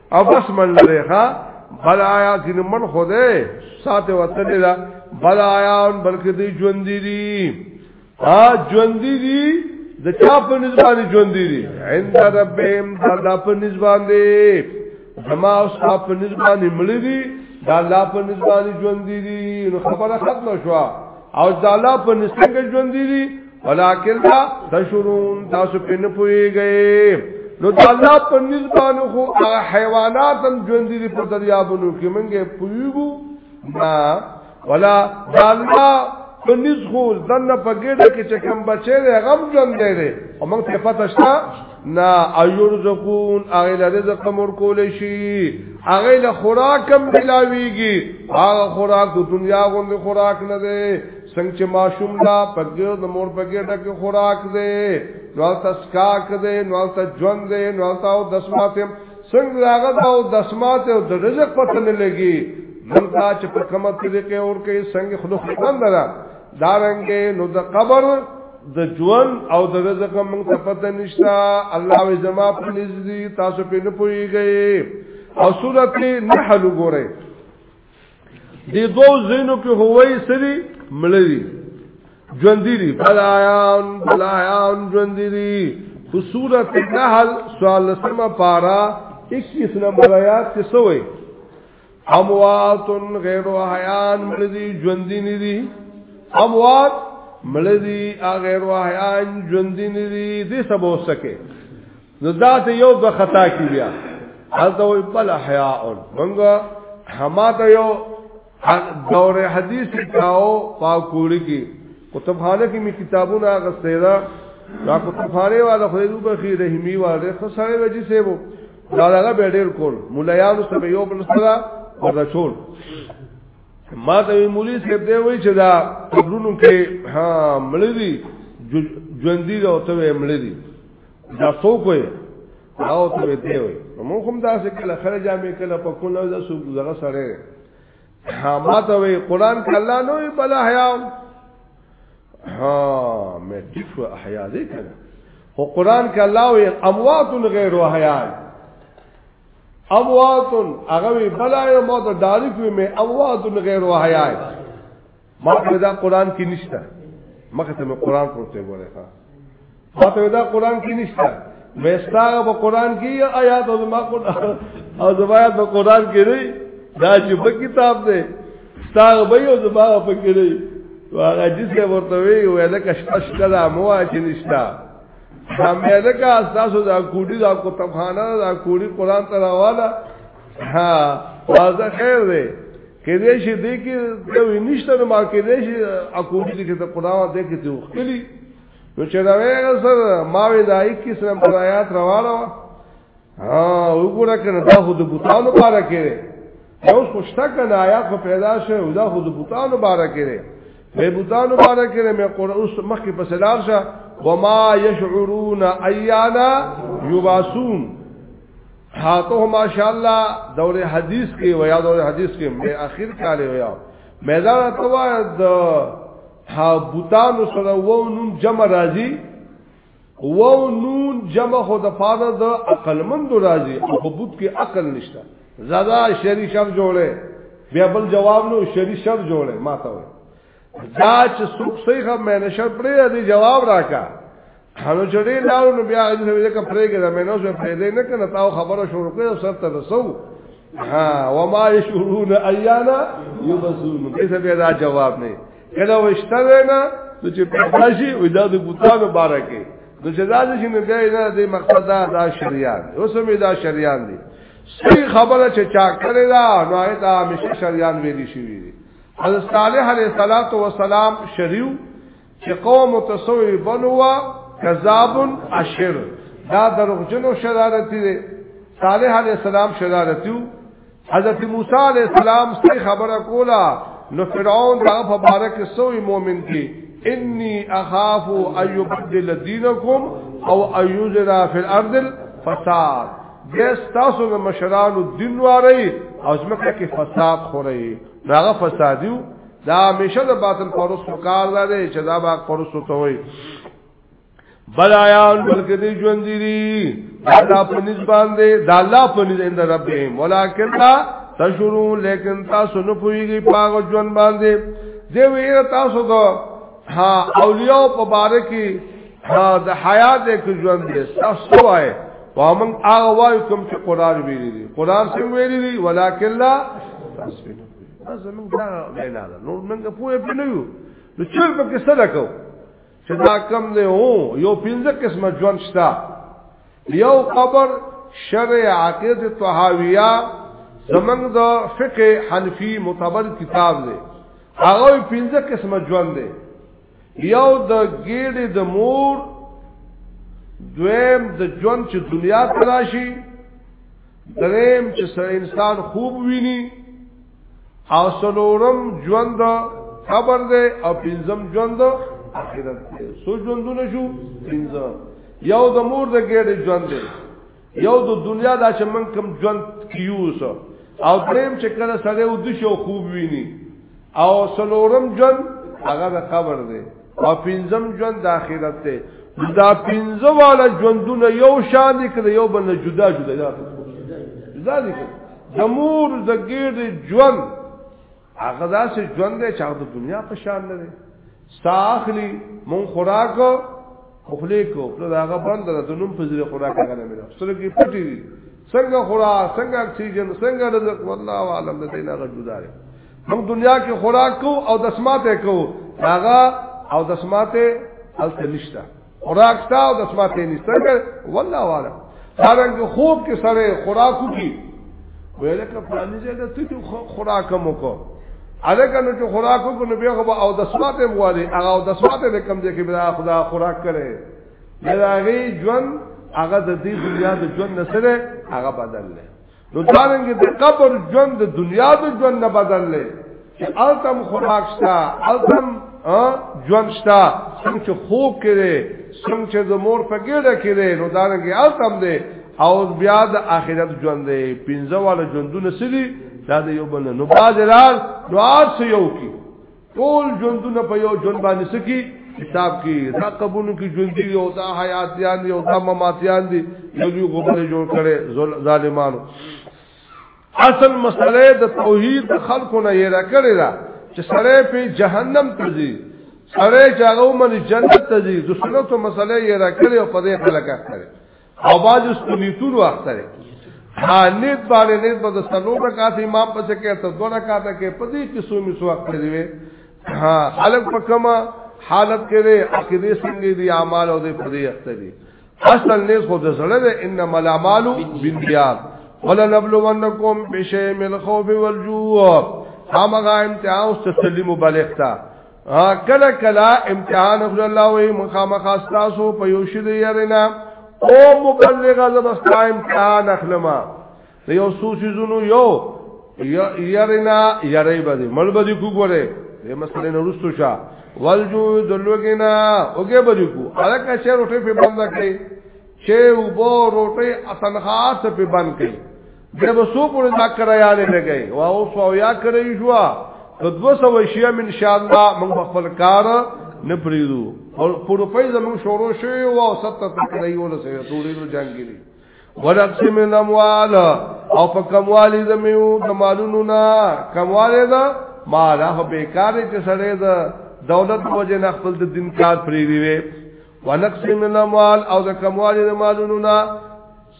او بس من لري ښا بل آیا چې من خوده ساته وطن دا بل آیا ان بلکې دی ژوند دي ها ژوند دي د چا په نسبت ژوند دي عند ربهم دا په نسبت دي زما او صاحب په نسبت ملي دي دا الله په نسبت ژوند دي نو خبره ختمه شو او دا الله په نسبت ژوند دي ولکن دا تشرون تاسو په نه پويږئ نو د الله په نسبانو خو هغه حیوانات هم ژوند دي په دریابونو کې منګه پویګو نا ولا د الله په نسخو دنه په ګډه کې چې کم بچي دی غم ژوند دی دی او موږ ته پته شته نا ایرزقون هغه له رزق مور کول شي هغه له خوراک هم ملاويږي هغه خوراک د دنیا غوندې خوراک نه دی څنګه چې ماشوم لا پګیر د مور پګیر ډک خوراک دی نو البته سکاک دی نو البته ژوند دی نو البته او دسماته څنګه هغه دا او دسماته او د رزق پته نه لګي موږ دا چې په کومه طریقې اور کې څنګه خلق خوند را دارنګې نو د قبر د ژوند او د رزق موږ ته پته نشته الله وي زما په نږدې تاسو په نه پويږئ او سورته نحل وګورئ دی دو زینو کې هوای سری ملوی ژوندې دي بلایان بلایان ژوندې دي فصورت النحل سوال سما پارا 21 نمبر آیات کې سوې اموات غیر حیان ملذي ژوندې نه دي اموات ملذي غیر حیان ژوندې نه دي دې سبو سکے نو دا ته یو د خطا کی بیا حضرت وی بل حیاء منګه حما ته یو دور حدیث کاو پاکوړی کی کتابخانه کې می کتابونه غسیدا دا کتابخانه والا خو دې په خیر رحمی والے خو سره وجی سیبو دا هغه به ډیر کول مولایانو سره یو بل سره ورچول ما ته مولوی صاحب دی وای چې دا قبرونو کې ها مړی ژوندۍ او ته مړی دا څوک وي او ته دی وي مو هم دا څه کله خرجه مې کله په کونه دا څوک زغه سره ها ما ته وي قران کله نو بل احیا ها مې دښو احیا دې کړه خو قران کله وي اموات غیر احیا اموات هغه بلا یو موت دارک وي مې اموات غیر احیا ما په دا قران کې نشته مخه ته قران پروته ګوره ښا ما په دا قران کې نشته مستاغه په قران کې آیات او ما قران او زمایات په قران کې نه دا چې په کتاب دی ستاغه به یو زما په کې نه واغه جسه ورته وی ویل کښ پښ کړه مو چې نشته دا مې لکه تاسو دا کوډي دا کوتبخانه دا کوډي قران ته راواله ها واځه خیر دی کې دې شي دې کې دوی نشته نو ما کې دې شي اكو دې کې ته قران دې کې ته وختلي نو چې دا ویل سر ما وی دا 21 نمبر آیات روانه ها وګوره کنه دا خو د بوتانو پاره کړي یو خوشتا کنه آیات په پیدا شه دا خو د بوتانو پاره کړي به بوتانو پاره کړي مې قرآن اوس مخ کې پسلار شه وما يشعرون ايانا يبعثون ها ته ماشاءالله دور حدیث کې ویا دور حدیث کې مې اخر کاله ویا مې دا توا د ها بوتان سره وو نون جمع راځي وو نون جمع خو د فاده د عقل مند راځي او په بوت کې عقل نشته زدا شری شب جوړه بیا بل جواب نو شری شب جوړه ما ته دا چې څوک صحیح خبر مې نشر پرې دې جواب راکا هنو چې دې لاو نو بیا دې ویل کې پرې کې دا مې نو څه پرې دې نه کنه تاو خبره شروع کړو سر ته رسو ها وما يشعرون ايانا يبصون دې څه بیا دا جواب نه کله وشته نه نو چې پښاشي وې دا د ګوتانو باره کې نو چې دا چې نه دی نه د مقصد دا دا شریان اوس مې دا شریان دي صحیح خبره چې چا کړی دا نو هغه ته همیشه شریان ویلي شي حضرت صالح علیہ الصلات والسلام شریو چې قوم تسوی بنوا کذاب اشر دا دروغجنو شرارتی دی صالح علیہ السلام شرارتیو حضرت موسی علیہ السلام سره خبره کولا نو فرعون دا په بارک سوی مؤمن کی انی اخاف ان یبدل دینکم او ایوزرا فی الارض الفساد دې تاسو مشرانو دین واره او زمکه کې فساد خوري هغه فسادیو دا همیشه د باطل پرستو کار لري چې دا باغ پرستو ته وي بل آیان بلکې دی ژوند دي دا په نسبان دي دا الله په نسبان دي ربهم ولکن لا تشرو لیکن تاسو نه پويږي پاغه ژوند باندې دی ویره تاسو ته ها اولیاء په باره کې د حیا د کې ژوند دې تاسو وای وامن هغه وای کوم چې قران ویلي دي قران څنګه ویلي دي ولکن لا تسبیح زمونږ دا وینا ده نور موږ پوهه پې نه یو نو چې په کې سره کو چې دا کم نه هو یو پنځه قسمه ژوند شته یو قبر شرع عقید طحاویہ زمنګ د فقه حنفی متبر کتاب دی هغه پنځه قسمه ژوند دی یو د ګیډې د مور دویم د ژوند چې دنیا ته راشي دریم چې سره انسان خوب ویني او سلورم ژوند قبر دی او پنځم ژوند اخرت دی سو ژوندونه شو پنځه یو د مور د ګیډې ژوند دی یو د دنیا دا چې من کم ژوند کیوس او دریم چې کله سړی و د شو خوب ویني او سلورم ژوند هغه د قبر دی او پنځم ژوند د آخرت دی دا پنځه والا ژوندونه یو شان دي کړي یو بل نه جدا جدا دي جدا دي د مور د ګیر ژوند هغه داسې ژوند دی چې هغه د دنیا په شان نه دی ساخلی مون خوراک خپلې کو نو هغه بند د نوم په ذریعہ خوراک هغه نه ملو سره کې پټي دي څنګه خوراک څنګه اکسیجن څنګه رزق والله عالم د دینه غوډار موږ دنیا کې خوراک کو او دسماته کو هغه او دسماته الته نشته خوراک تا او د سما تینی څنګه والله والا څنګه د خوب کې سره خوراک کی ویل کړه پلان دې د څه خوراک مو کو الګ نو چې خوراک کو نو بیا او د سما ته مواله هغه او د سما ته کم دې کې بیا خدا خوراک کړي دا غي ژوند هغه د دې دنیا د ژوند سره هغه بدل لري نو دا رنګ د قبر ژوند د دنیا د ژوند نه بدل لې چې التم خوراک شتا التم ژوند شتا څنګه چې خوب کړي څنګه چې د مور په ګډه کړي نو دا رنګ التم دې او بیا د آخرت ژوند دې پنځه والا ژوندونه سړي دا د یو بل نه نو باز راز نو آر سيو کی ټول ژوندونه په یو ژوند باندې سکی حساب کی دا قبونو کی ژوند دی او دا حیاتیان دی او دا مماتیان دی یو یو غوبل جوړ کړي ظالمانو اصل مسله د توحید خلکو نه یې را کړی دا چې سړی په جهنم ته ځي سړی چې هغه من جنت ته ځي د سنتو مسله یې را کړی او په دې خلک اخلي او باز سنیتون وخت سره ها نیت باندې نیت به د سلو رکعات امام پسې کې ته دوه رکعات کې پدې کې سو می سو وخت دی ها خلق په کما حالت کې دی عقیده څنګه دی اعمال او دې پدې اخته دي اصل نیت خو د زړه ده انما الاعمال بالنیات ولنبلونکم بشیء من الخوف والجوع همغه امتحان او تسلیم مبالغه کله کله امتحان خل الله وي مخامخ استاسو په یو شی دی یرینا او مبلغه زبستا امتحان اخلمه د یو سوچي زونو یو یرینا یری باندې مل باندې کو ګوره دې مسلې نه رسو شا ولجو دلوګینا اوګه باندې کو الکه چې روټي په بند کړي چې وبو روټي اسنخات په بند کړي بیا به سو پورې دا کرایاله لګي او اوس او یا کرای شو نو 200 شیه ان شاء الله موږ خپل کار نه پریدو او پروپای زموږ شروع شوی او 70 تکرای ول سره ټولې نو جنگیری ورقص من اموال او په کموالی زمیو د مالونو نا کموالی دا مال هغه بیکار چې سړی دا دولت وجه نه خپل د دین کار پریږي ونقص من اموال او د کموالی د مالونو نا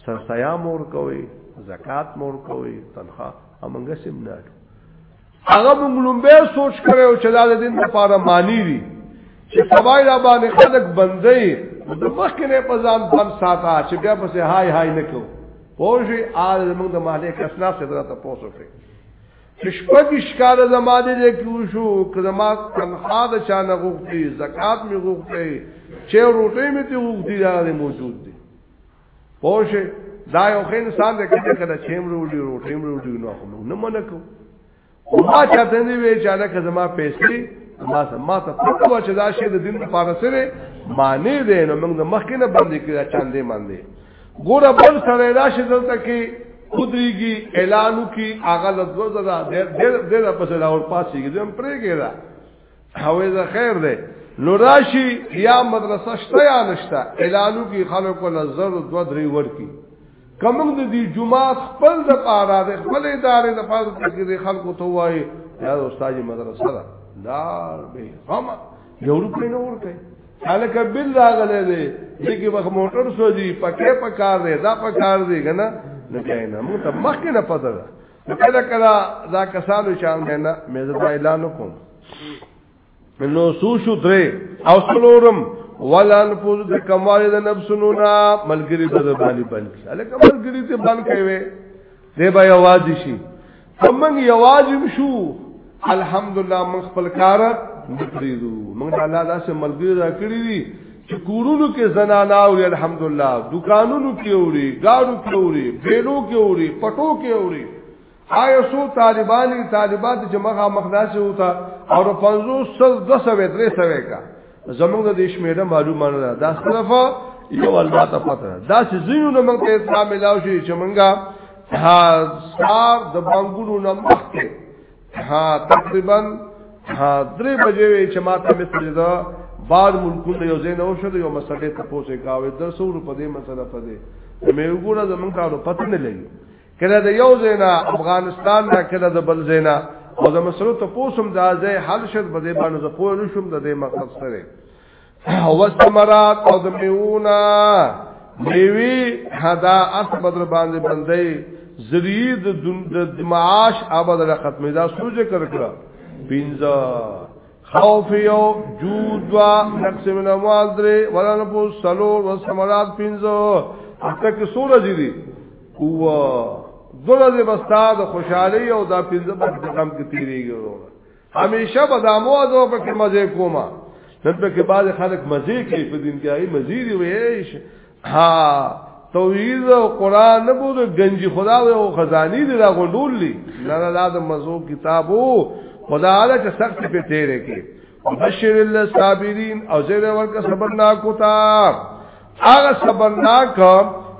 سرسایا مور کوي زکات مور کوي تنخوا امنګ سم نه هغه موږ لومبه سوچ کړو چې دا د دین لپاره معنی دي چې سبای را باندې خلک بندي د مخکنه په ځان بند ساته چې بیا پس هاي هاي نکو پوجي آل موږ د مالک اسناف څخه درته پوسو کړی چې شپږ ښکار زماده دې کیو شو کزما تنخوا د چا نه غوښتي زکات می غوښتي چې روټي می ته غوښتي دا موجود دي پوه شئ دا یو ښه انسان دی کله کله چې هم وروړي روټي هم وروړي نو خو نه منه کو او ما چاته نه وی چې دا که زما پیسې ما ما ته پته و چې دا شی د دین لپاره سره معنی دی نو موږ د مخکې نه باندې کړه چاندې باندې ګوره بل سره راشي دلته کې خودريږي اعلانو کې اغه لږ ورځه دا ډېر ډېر په سره اور پاسيږي دم پرېږي دا هوې زه خیر دی نو راشي یا مدرسه شته یا نشته اعلانو کې خلکو نظر او دو درې ورکی کمنګ د دې جمعه خپل د پاره د خپل ادارې د پاره کې خلکو ته وایي یا استاد مدرسه ده دا به هم یو روپې نه ورکړي الکه بل راغله دې دغه وخت موټر سوځي پکې پکار دی دا پکار دی کنه نه کینا موږ ته مخکې نه پدره کله کله دا کسانو شان دی نه مې زه اعلان وکم نو سو شو درې او سلورم ولن فوز د کمال د نفسونو نا ملګری د باندې بند شي الکه ملګری ته بند کوي دی به یوازې شي څمن یوازې شو الحمدلله موږ خپل کار نکړیدو موږ الله داسې ملګری را کړی دي چې کورونو کې زنانا او الحمدلله دکانونو کې اوري ګاډو کې اوري بیلو کې اوري پټو کې اوري آیا سو طالبانی طالبات چې مخه مخداسه وتا او 500 200 300 کا زمونږ د شمیره معلومه نه ده دا صرف یو الله ته پته ده دا چې زینو نه مونږ ته اسلام ملاو شي چې مونږه ها سار د بانګونو نه مخکې ها تقریبا ها درې بجې چې ما ته مثل دا بعد ملکونه یو زین او شته یو مسله ته پوسه کاوه درسو په دې مسله په دې مې وګوره زمونږ ته پته نه لګي کله د یو زینا افغانستان نه کله د بل زینا او د مسلو ته پوسم د ازای حل شد په دې باندې زه پوه نشم د دې مقصد سره او سمرات او د میونا میوي حدا اسبدر باندې بندي ذریعہ د معاش آباد را ختمه دا سوچ کر کړه پینځه خوف یو جود وا نقص من اموال درې ولن پوس سلور و سمرات پینځه اته کې سور جری او دغه د بستاد خوشحالي او دا پنځه په غم کې تیریږي وروره همیشه به دا مو ازو په کې مزه کومه نن په کې بعض خلک مزه کوي په دین کې هغه مزه دی ویش ها توحید او قران نه بوده گنجي خدا او خزاني دی دا غوندول لی نه نه دا د مزو کتابو خدا له چې سخت په تیرې کې بشیر الله صابرین او زیر ورکه صبرناک وتا هغه صبرناک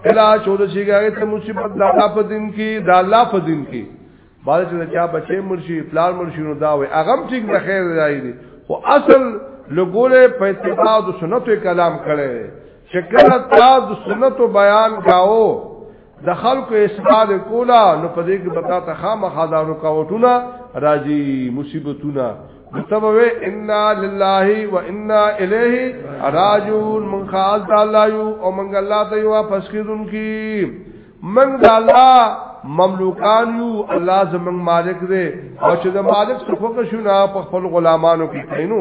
الا چود شي هغه ته مصیبت د الله په دین کې د الله په دین کې باز چې چا بچي مرشي پلان مرشي نو دا وي هغه ټیک د خیر راځي دي خو اصل لګوله په اتباع د سنتو کلام کړي شکل تا د سنتو بیان کاو د خلکو اسناد کولا نو په دې کې بتا ته خامخا دا رکاوټونه راځي مصیبتونه متبوي ان لله و انا الیه راجون من خاص د الله یو او من الله ته یو واپس کیدونکي من د الله مملوکان یو الله زمون مالک دی او چې د مالک څخه شونه په خپل غلامانو کې کینو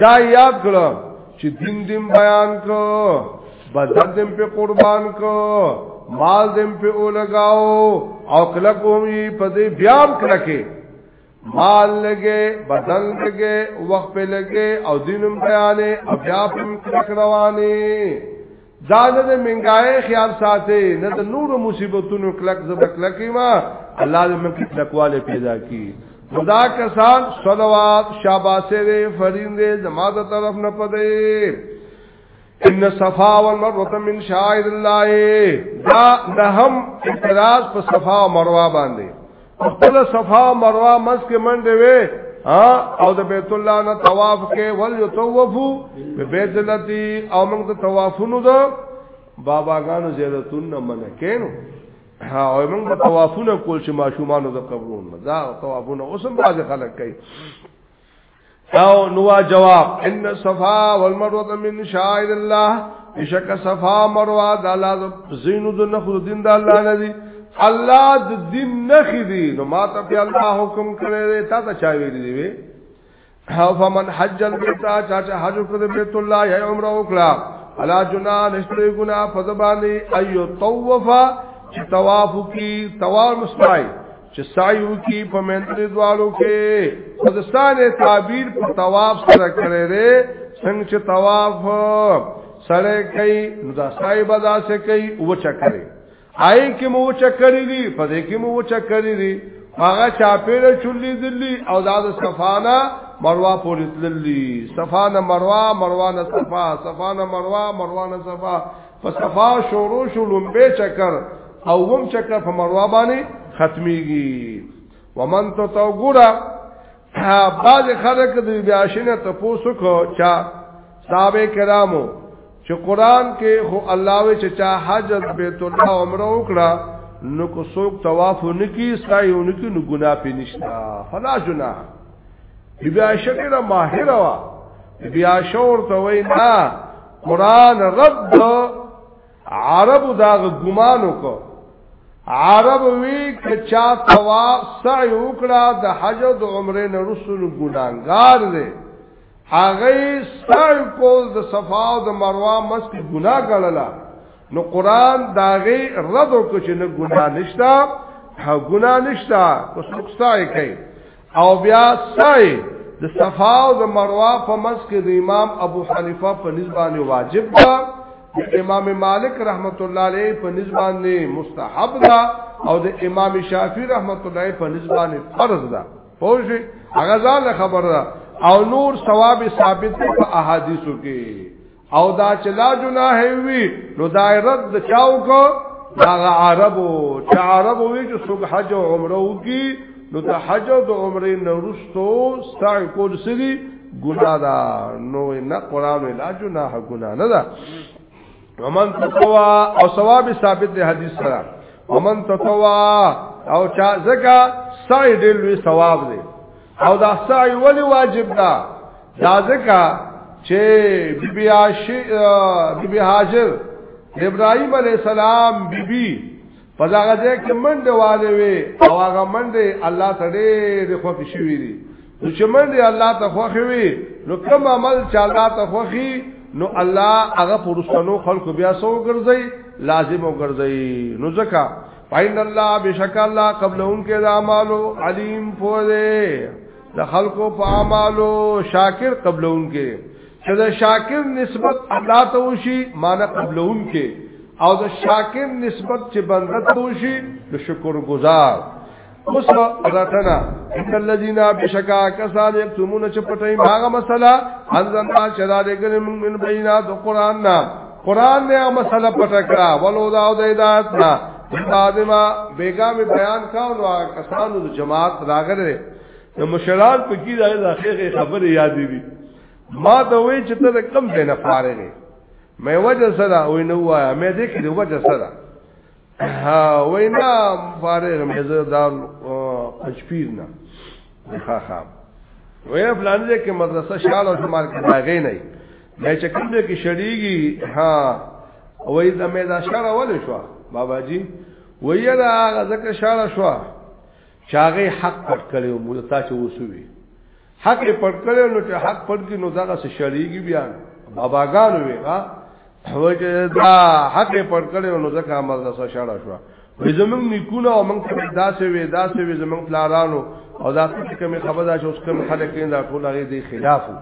دا یاد کړه چې دین دیم بیان کو بدن دیم په قربان کو مال دیم په اولګاو او کله کومي په دې بیا کړکه مال لګي بدن لګي وخت په لګي او دینم بیانې او بیا په کړک رواني دا نه د منګای خیال ساتي نه د نور مصیبتونو کلک زبکلکی ما الله دې موږ کلکواله پیدا کی خدا کسان صلوات شاباسه دې فرین دې زماده طرف نه پدې ان صفا والمروه من شاعر الله دا نهم اعتراض په صفا او مروه باندې خپل صفا مروه مس کې منډه وي او د بیت الله نه طواف کې ول یتوفو به بیت التی او موږ ته طوافونو ده باباګانو زیارتون نه منه کینو او موږ په طوافونه کول چې ماشومان د قبرونو دا طوافونه اوسم باز خلک کوي او نو جواب ان صفا والمروه من شاعر الله بشک صفا مروه د الله د زینو د نخو دین د الله نه دي الله د دین نخ دي نو ما ته په الله حکم کړی تا ته چا ویل دی وی او فمن حج البيت چا چا حج کړ بیت الله یا عمره وکړه الا جنا نشته ګنا فزبانی ایو طوفا طواف کی طواف مستای چې سایو کی په منځ دوالو کې خدستان تعبیر په طواف سره کړی دی څنګه چې طواف سره کوي نو دا سای بدا سره کوي او چکرې آی کې مو چکرې دي په دې کې مو چکرې دي هغه چاپېره چولې دلی او دا د صفانا مروه پورې تللی صفانا مروه مروه نه صفا صفانا مروه مروه نه صفا په صفا شروع شو لومبه چکر او وم چکر په مروه باندې ختميږي ومن تو تو ګورا بعض خلک د بیاشنه تاسو کو چا صاحب کرامو چې قران کې خو الله وی چې چا حج بیت الله عمره وکړه نو کو څوک طواف نکي سایو نکي نو ګنا پې نشتا فلا جنا بیا شکر ماهر وا بیا شور ته وینا قران رد عرب دا ګمانو کو عرب وی کچا طواف سعی وکړه د حج او د عمره نه رسول ګناګار دی هغه سعی کول د صفا او د مروه مس ګناه ګڼله نو قران داغه رد وکړي نه ګناه نشتا ها ګناه نشتا کو څوک سعی کوي او بیا سعی د صفا او د مروه په منځ کې د امام ابو حنیفه په نسبانه واجب ده امام مالک رحمت الله علیه په نسبانه مستحب ده او د امام شافعی رحمت الله علیه په نسبانه فرض ده پوه هغه ځان خبر ده او نور ثواب ثابت په احادیثو کې او دا چې دا جناح وي نو دا رد چاو کو دا عربو چې عربو وی چې څوک حج او عمره وکي نو ته حج او عمره نه رستو سعی کول سړي ګنا دا نو نه قران لا جناح ګنا نه دا ومن تطوع او ثواب ثابت دی حدیث سره ومن تطوع او چا زکا سعی دې لوی ثواب دی او دا سعی ولی واجب دا دا ځکه چې بیبی عاشی بیبی هاجر ابراهيم عليه السلام بیبي په دا غځه کې منډه والے وي او هغه منډه الله تعالی د خوښ شوی دي نو چې منډه الله ته خوښ وي نو کوم عمل چې الله ته خوښي نو الله هغه پرستانو خلق بیا سو ګرځي لازم وګرځي نو ځکه پاین الله بشک الله قبل ان کې د اعمالو علیم پوره د خلقو په اعمالو شاکر قبل ان کې چې د شاکر نسبت الله ته وشي معنی قبل ان کې او د شاکر نسبت چې بنده ته وشي د شکر گزار اوس راتنا ان الذين بشکا کسان یکتمون چپټای هغه مسله انزلنا شراره ګرم من بینا د قران نا قران نه هغه مسله پټکړه ولو دا د هدایت نا بعدما بیگام بیان کاو نو کسانو د جماعت راغره د مشران په کې راځي د اخیره خبره یادې دي ما ته وې چې ته کم ځای نه فارغې مې وجه سره وې نو وایا مې دې کې وجه سره ها وینا فارغ مزه دا پچپیر نه ښه ښه وینا پلان دې کې مدرسه شال او شمال کې راغې نه مې چې کوم دې کې شړیږي ها وې دا مې دا شړ ول شو بابا جی وې دا غزه کې شړ شو چاغه حق پټ کړي او موږ ته چې وسوي حق پټ کړي نو چې حق پټ کړي نو دا څه شړيږي بیا باباګان وي ها وجه دا حق پټ کړي نو ځکه عمل دا څه شړا شو وې زمونږ نیکونه او موږ ته داسې وې داسې وې زمونږ پلارانو او دا څه کومه خبره ده چې اوس کوم خلک نه دا ټول هغه دي خلافو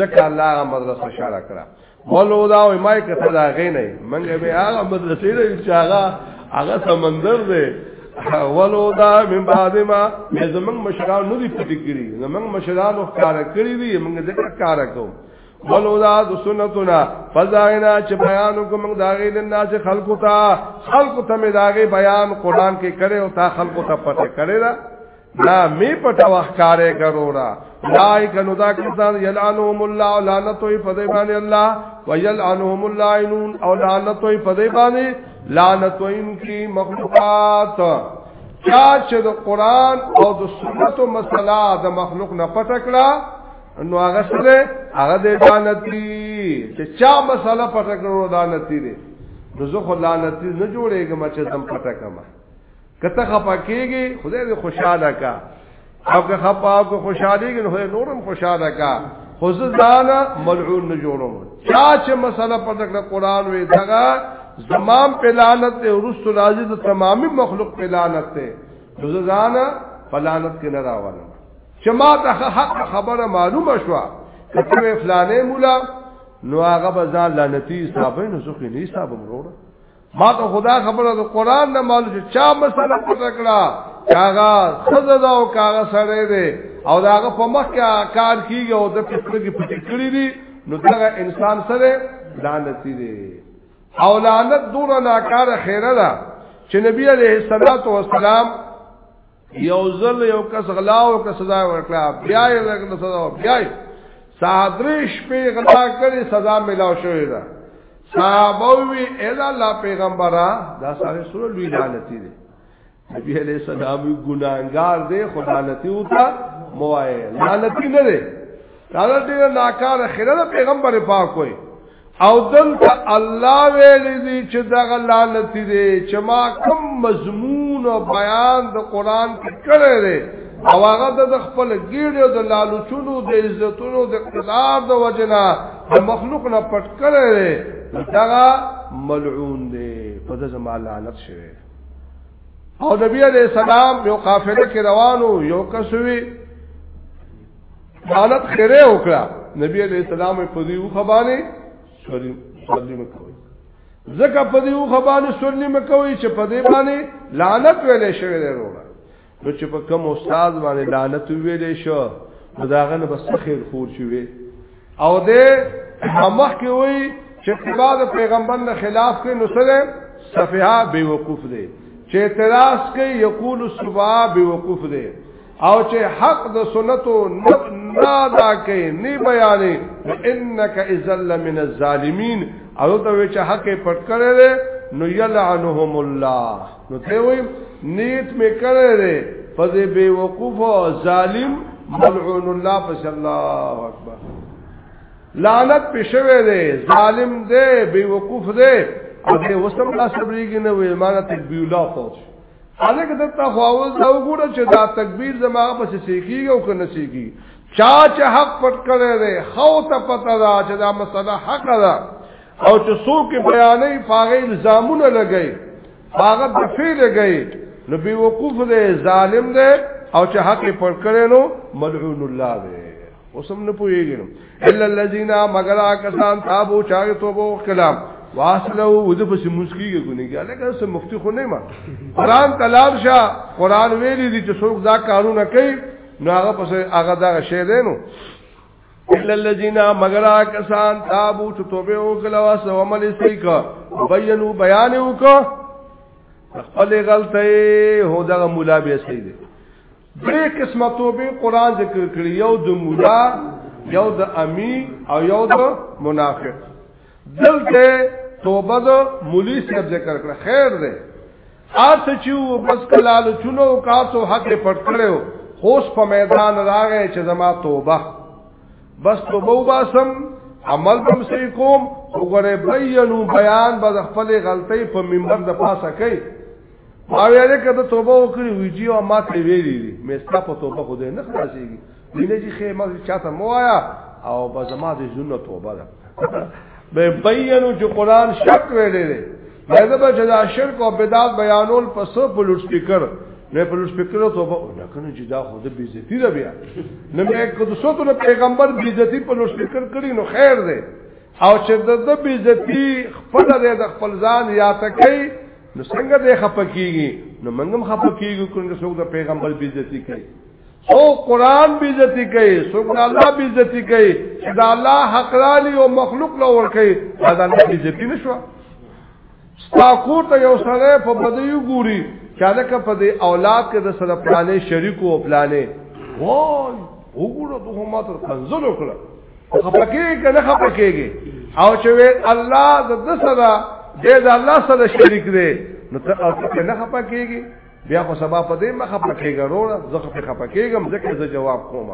ځکه الله هغه مدرسه شاله کړه مولو دا وای ما کته دا غې نه منګه به هغه مدرسې نه چې هغه هغه سمندر دی ولو دا من بعد ما زمنګ مشران نو دي پټی کړی زمنګ مشران او کار کړی دي موږ ذکر کار کوو ولو دا د سنتنا فزاینا چې بیان کوم دا غي لنا چې خلقو ته خلقو ته مې دا غي بیان قران کې کړي او تا خلقو ته پته کړي دا نا می پټا وخکارې کرورا لای کنو دا کسان یلعنهم الله لعنت وی فدی باندې الله ویلعنهم اللعنون او لعنت وی فدی باندې لعنت وی کی مخلوقات چا چې د قران او د سنت مسله د مخلوق نه پټکړه نو هغه سره هغه د لعنتی چې چا مسله پټکړه لعنتی دی نو زه خو لعنتی نه جوړېږم چې زم پټکم کته خپا کېږي خدای دې خوشاله کا او که خپا او که خوشاله کېږي خدای نورم خوشاله کا خو ځان ملعون نه جوړوم چا چې مسله په دغه قران وې دغه زمام پلانت ته ورست راځي د تمامي مخلوق پلانت ته ځان پلانت کې نه راوړم چې ما ته حق خبره معلومه شو کته فلانه مولا نو هغه به ځان لعنتی حساب نه سخی نه حساب مروړه ما ته خدا خبره د قران نه معلوم چې چا مسله پټه کړه کاغه خزه دا او کاغه سره دی او داغه په مخ کې کار کیږي او د پښتو کې پټ کړی دی نو دا انسان سره لعنت دی او لعنت دور ناکار خیره ده چې نبی علیه الصلاۃ والسلام یو ځل یو کس غلا او کس سزا ورکړه بیا یې لګنه سزا بیا یې صادریش په غلا کړي سزا ملاو شوې ده صحابه وی اذا الله پیغمبره دا سره سره لوی لعنتی دي نبی علیہ السلام ګناګار دی خدانتی وتا موای لعنتی نه دی دا ډیره ناکاره خیره ده پیغمبر پاک وي او دلته الله ویل دي چې دغه لعنت دي چې ما کوم مضمون او بیان د قران کې کړی دی او هغه د خپل ګیډو د لالچونو د عزتونو د اقتدار د وجنا د مخلوق نه پټ کړی دی دغه ملعون دی په دې زما لعنت شوی او نبی علیہ السلام یو قافله کې روانو یو کسوی حالت خیره وکړه نبی علیہ السلام په دې وخبانه سوري سوري مکوي زکه په دې وخبانه سوري مکوي چې په دې باندې لعنت ویلې شوی دی وروړه نو چې په کوم استاد باندې لعنت ویلې شو نو داغه نه بس خیر خور شوی او دې مخ کې وای چې اتباع پیغمبر نه خلاف کې نو سره صفحه بیوقوف دی چې اعتراض کوي یقول الصبا بیوقوف دی او چې حق د سنتو نه دا کوي نه بیانې انک اذل من الظالمین او ته چې حق پټ کړي دي نو یلعنهم الله نو ته وي نیت می کړي دي فذ بی وقوف ظالم ملعون الله پس الله اکبر لعنت پښوی دی ظالم دی بی وقوف دی او دې وسم لا صبرېږي نه وې مانته بي الله فوت الګ د تخواول دا وګوره چې دا تکبیر زما په سیکیږي او کنه سیکیږي چا چې حق پټ کړی دی خو ته پته ده چې دا مسله حق ده او چې څوک بیانې پاغې الزامونه لګي پاغه د فعل لګي نو بي وقوف دی ظالم دی او چې حق پټ کړی نو ملعون الله دی اوسم نه پويږي نو الا الذين مگر کسان تابو چاغه توبو کلام واسلو ود په سمسکیږي ګنګي الګا سم مفتی خو نه ما قران تلاب شاه قران ویلي دي چې څوک دا کارونه کوي نو هغه پس هغه دا شی دی نو الا الذين مگر کسان تابو چې توبه وکړه واسو عمل سې کا بینو بیان وکړه خپل غلطه هو دا مولا به سې دي درې قسمه توبه قران ذکر کړی یو د مولا یو د امی او یو د منافق دلته توبه د مولی سره ذکر کړ خیر ده آس چې و بس کلال چونو کاسو حق پټ کړو خوش په میدان راغې چې زما توبه بس توبه وباسم عمل بم سې کوم وګوره بیانو بیان به خپل غلطۍ په منبر د پاسه کوي ما ویل کده توبه وکړي وی جی او ما ته ویلي دي مې ستا په توبه خو دې نه خلاصيږي وینې چې خې ما چاته مو آیا او به زما دې جنو توبه ده به بیانو چې قران شک ویلې دي مې به چې دا شرک او بدعت بیانول په سو په لوډ سپیکر نه په لوډ سپیکر توبه نه کنه چې دا خو دې بیزتی ده بیا نه مې کو د سوتو پیغمبر بیزتی په لوډ سپیکر کړی نو خیر ده او چې د بیزتی خپل د خپل ځان یا تکي نو څنګه دې خپکیږي نو منګم خپکیږي کوم څوک د پیغمبر بی عزتی کوي سو قران بی عزتی کوي سو الله بی عزتی کوي دا الله حق لالي او مخلوق له ور کوي دا نه بی عزتی نشو ستا کور ته یو سره په بدیو ګوري چاله ک په دې اولاد کې د سره پلانې شریکو او پلانې وای وګوره ته هم ماته کنزل وکړه خپکیږي کنه خپکیږي او چې الله د د سره د الله سره شریک دی نو ته او ته نه خپکیږي بیا خو سبا په دې مخه پکېږي وروړه زه خو په خپکیږم ځکه زه جواب کوم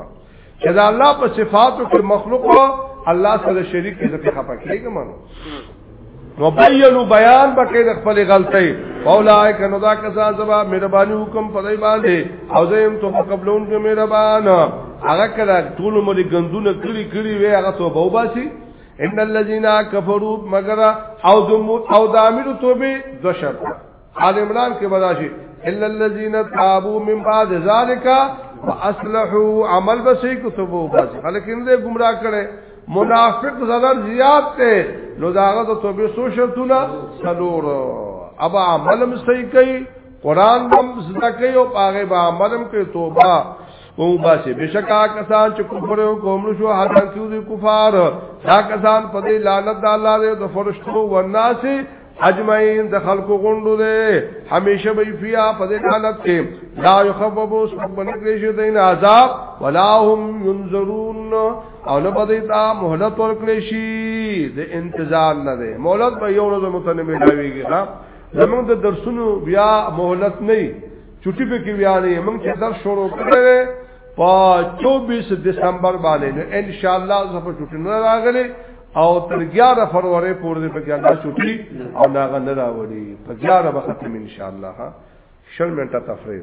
چې دا الله په صفاتو کې مخلوق الله سره شریک دی ځکه خپکیږم نو وبینو بیان بکې د خپل غلطۍ اولائک نو دا کسان زبا مهرباني حکم پدای باندې او زم ته قبلون کې مهربان هغه کله ټول مو دي غندونه کړی کړی وي هغه توبه وباسي ان الذين كفروا مگر او دم او دامر توبه دو شرط آل عمران کې بداشي الا الذين تابوا من بعد ذلك واصلحوا عمل بسې کو توبه باسي خلک نه گمراه کړي منافق زړه زیات ته نو داغه ته توبه سو شرطونه سلور ابا عملم صحیح کوي قران هم زده کوي او هغه به عملم کوي توبه او باسي بشکا کسان چې کفر او قوم شو حتی کیو دي کفار دا کسان په دې لعنت د الله دې د فرشتو ورناسي اجمعین د خلق غوندو ده همیشه به فیا په دې حالت کې لا یخففو سبن کلیشو دین عذاب ولا هم ينظرون او نه پدې تا مهلت ورکړې شي د انتظار نه ده مهلت به یو ورځ متنه ملاويږي ها زمونږ د درسونو بیا مهلت نه چټي په کې بیا نه موږ چې درس شروع کړو په 24 دسمبر باندې ان شاء الله زه په چټي نه راغلي او تر 11 فروری پورې په ګانا چټي او ناغه نه راوړي په 11 به ختم ان شاء الله ها شل منټه تفریح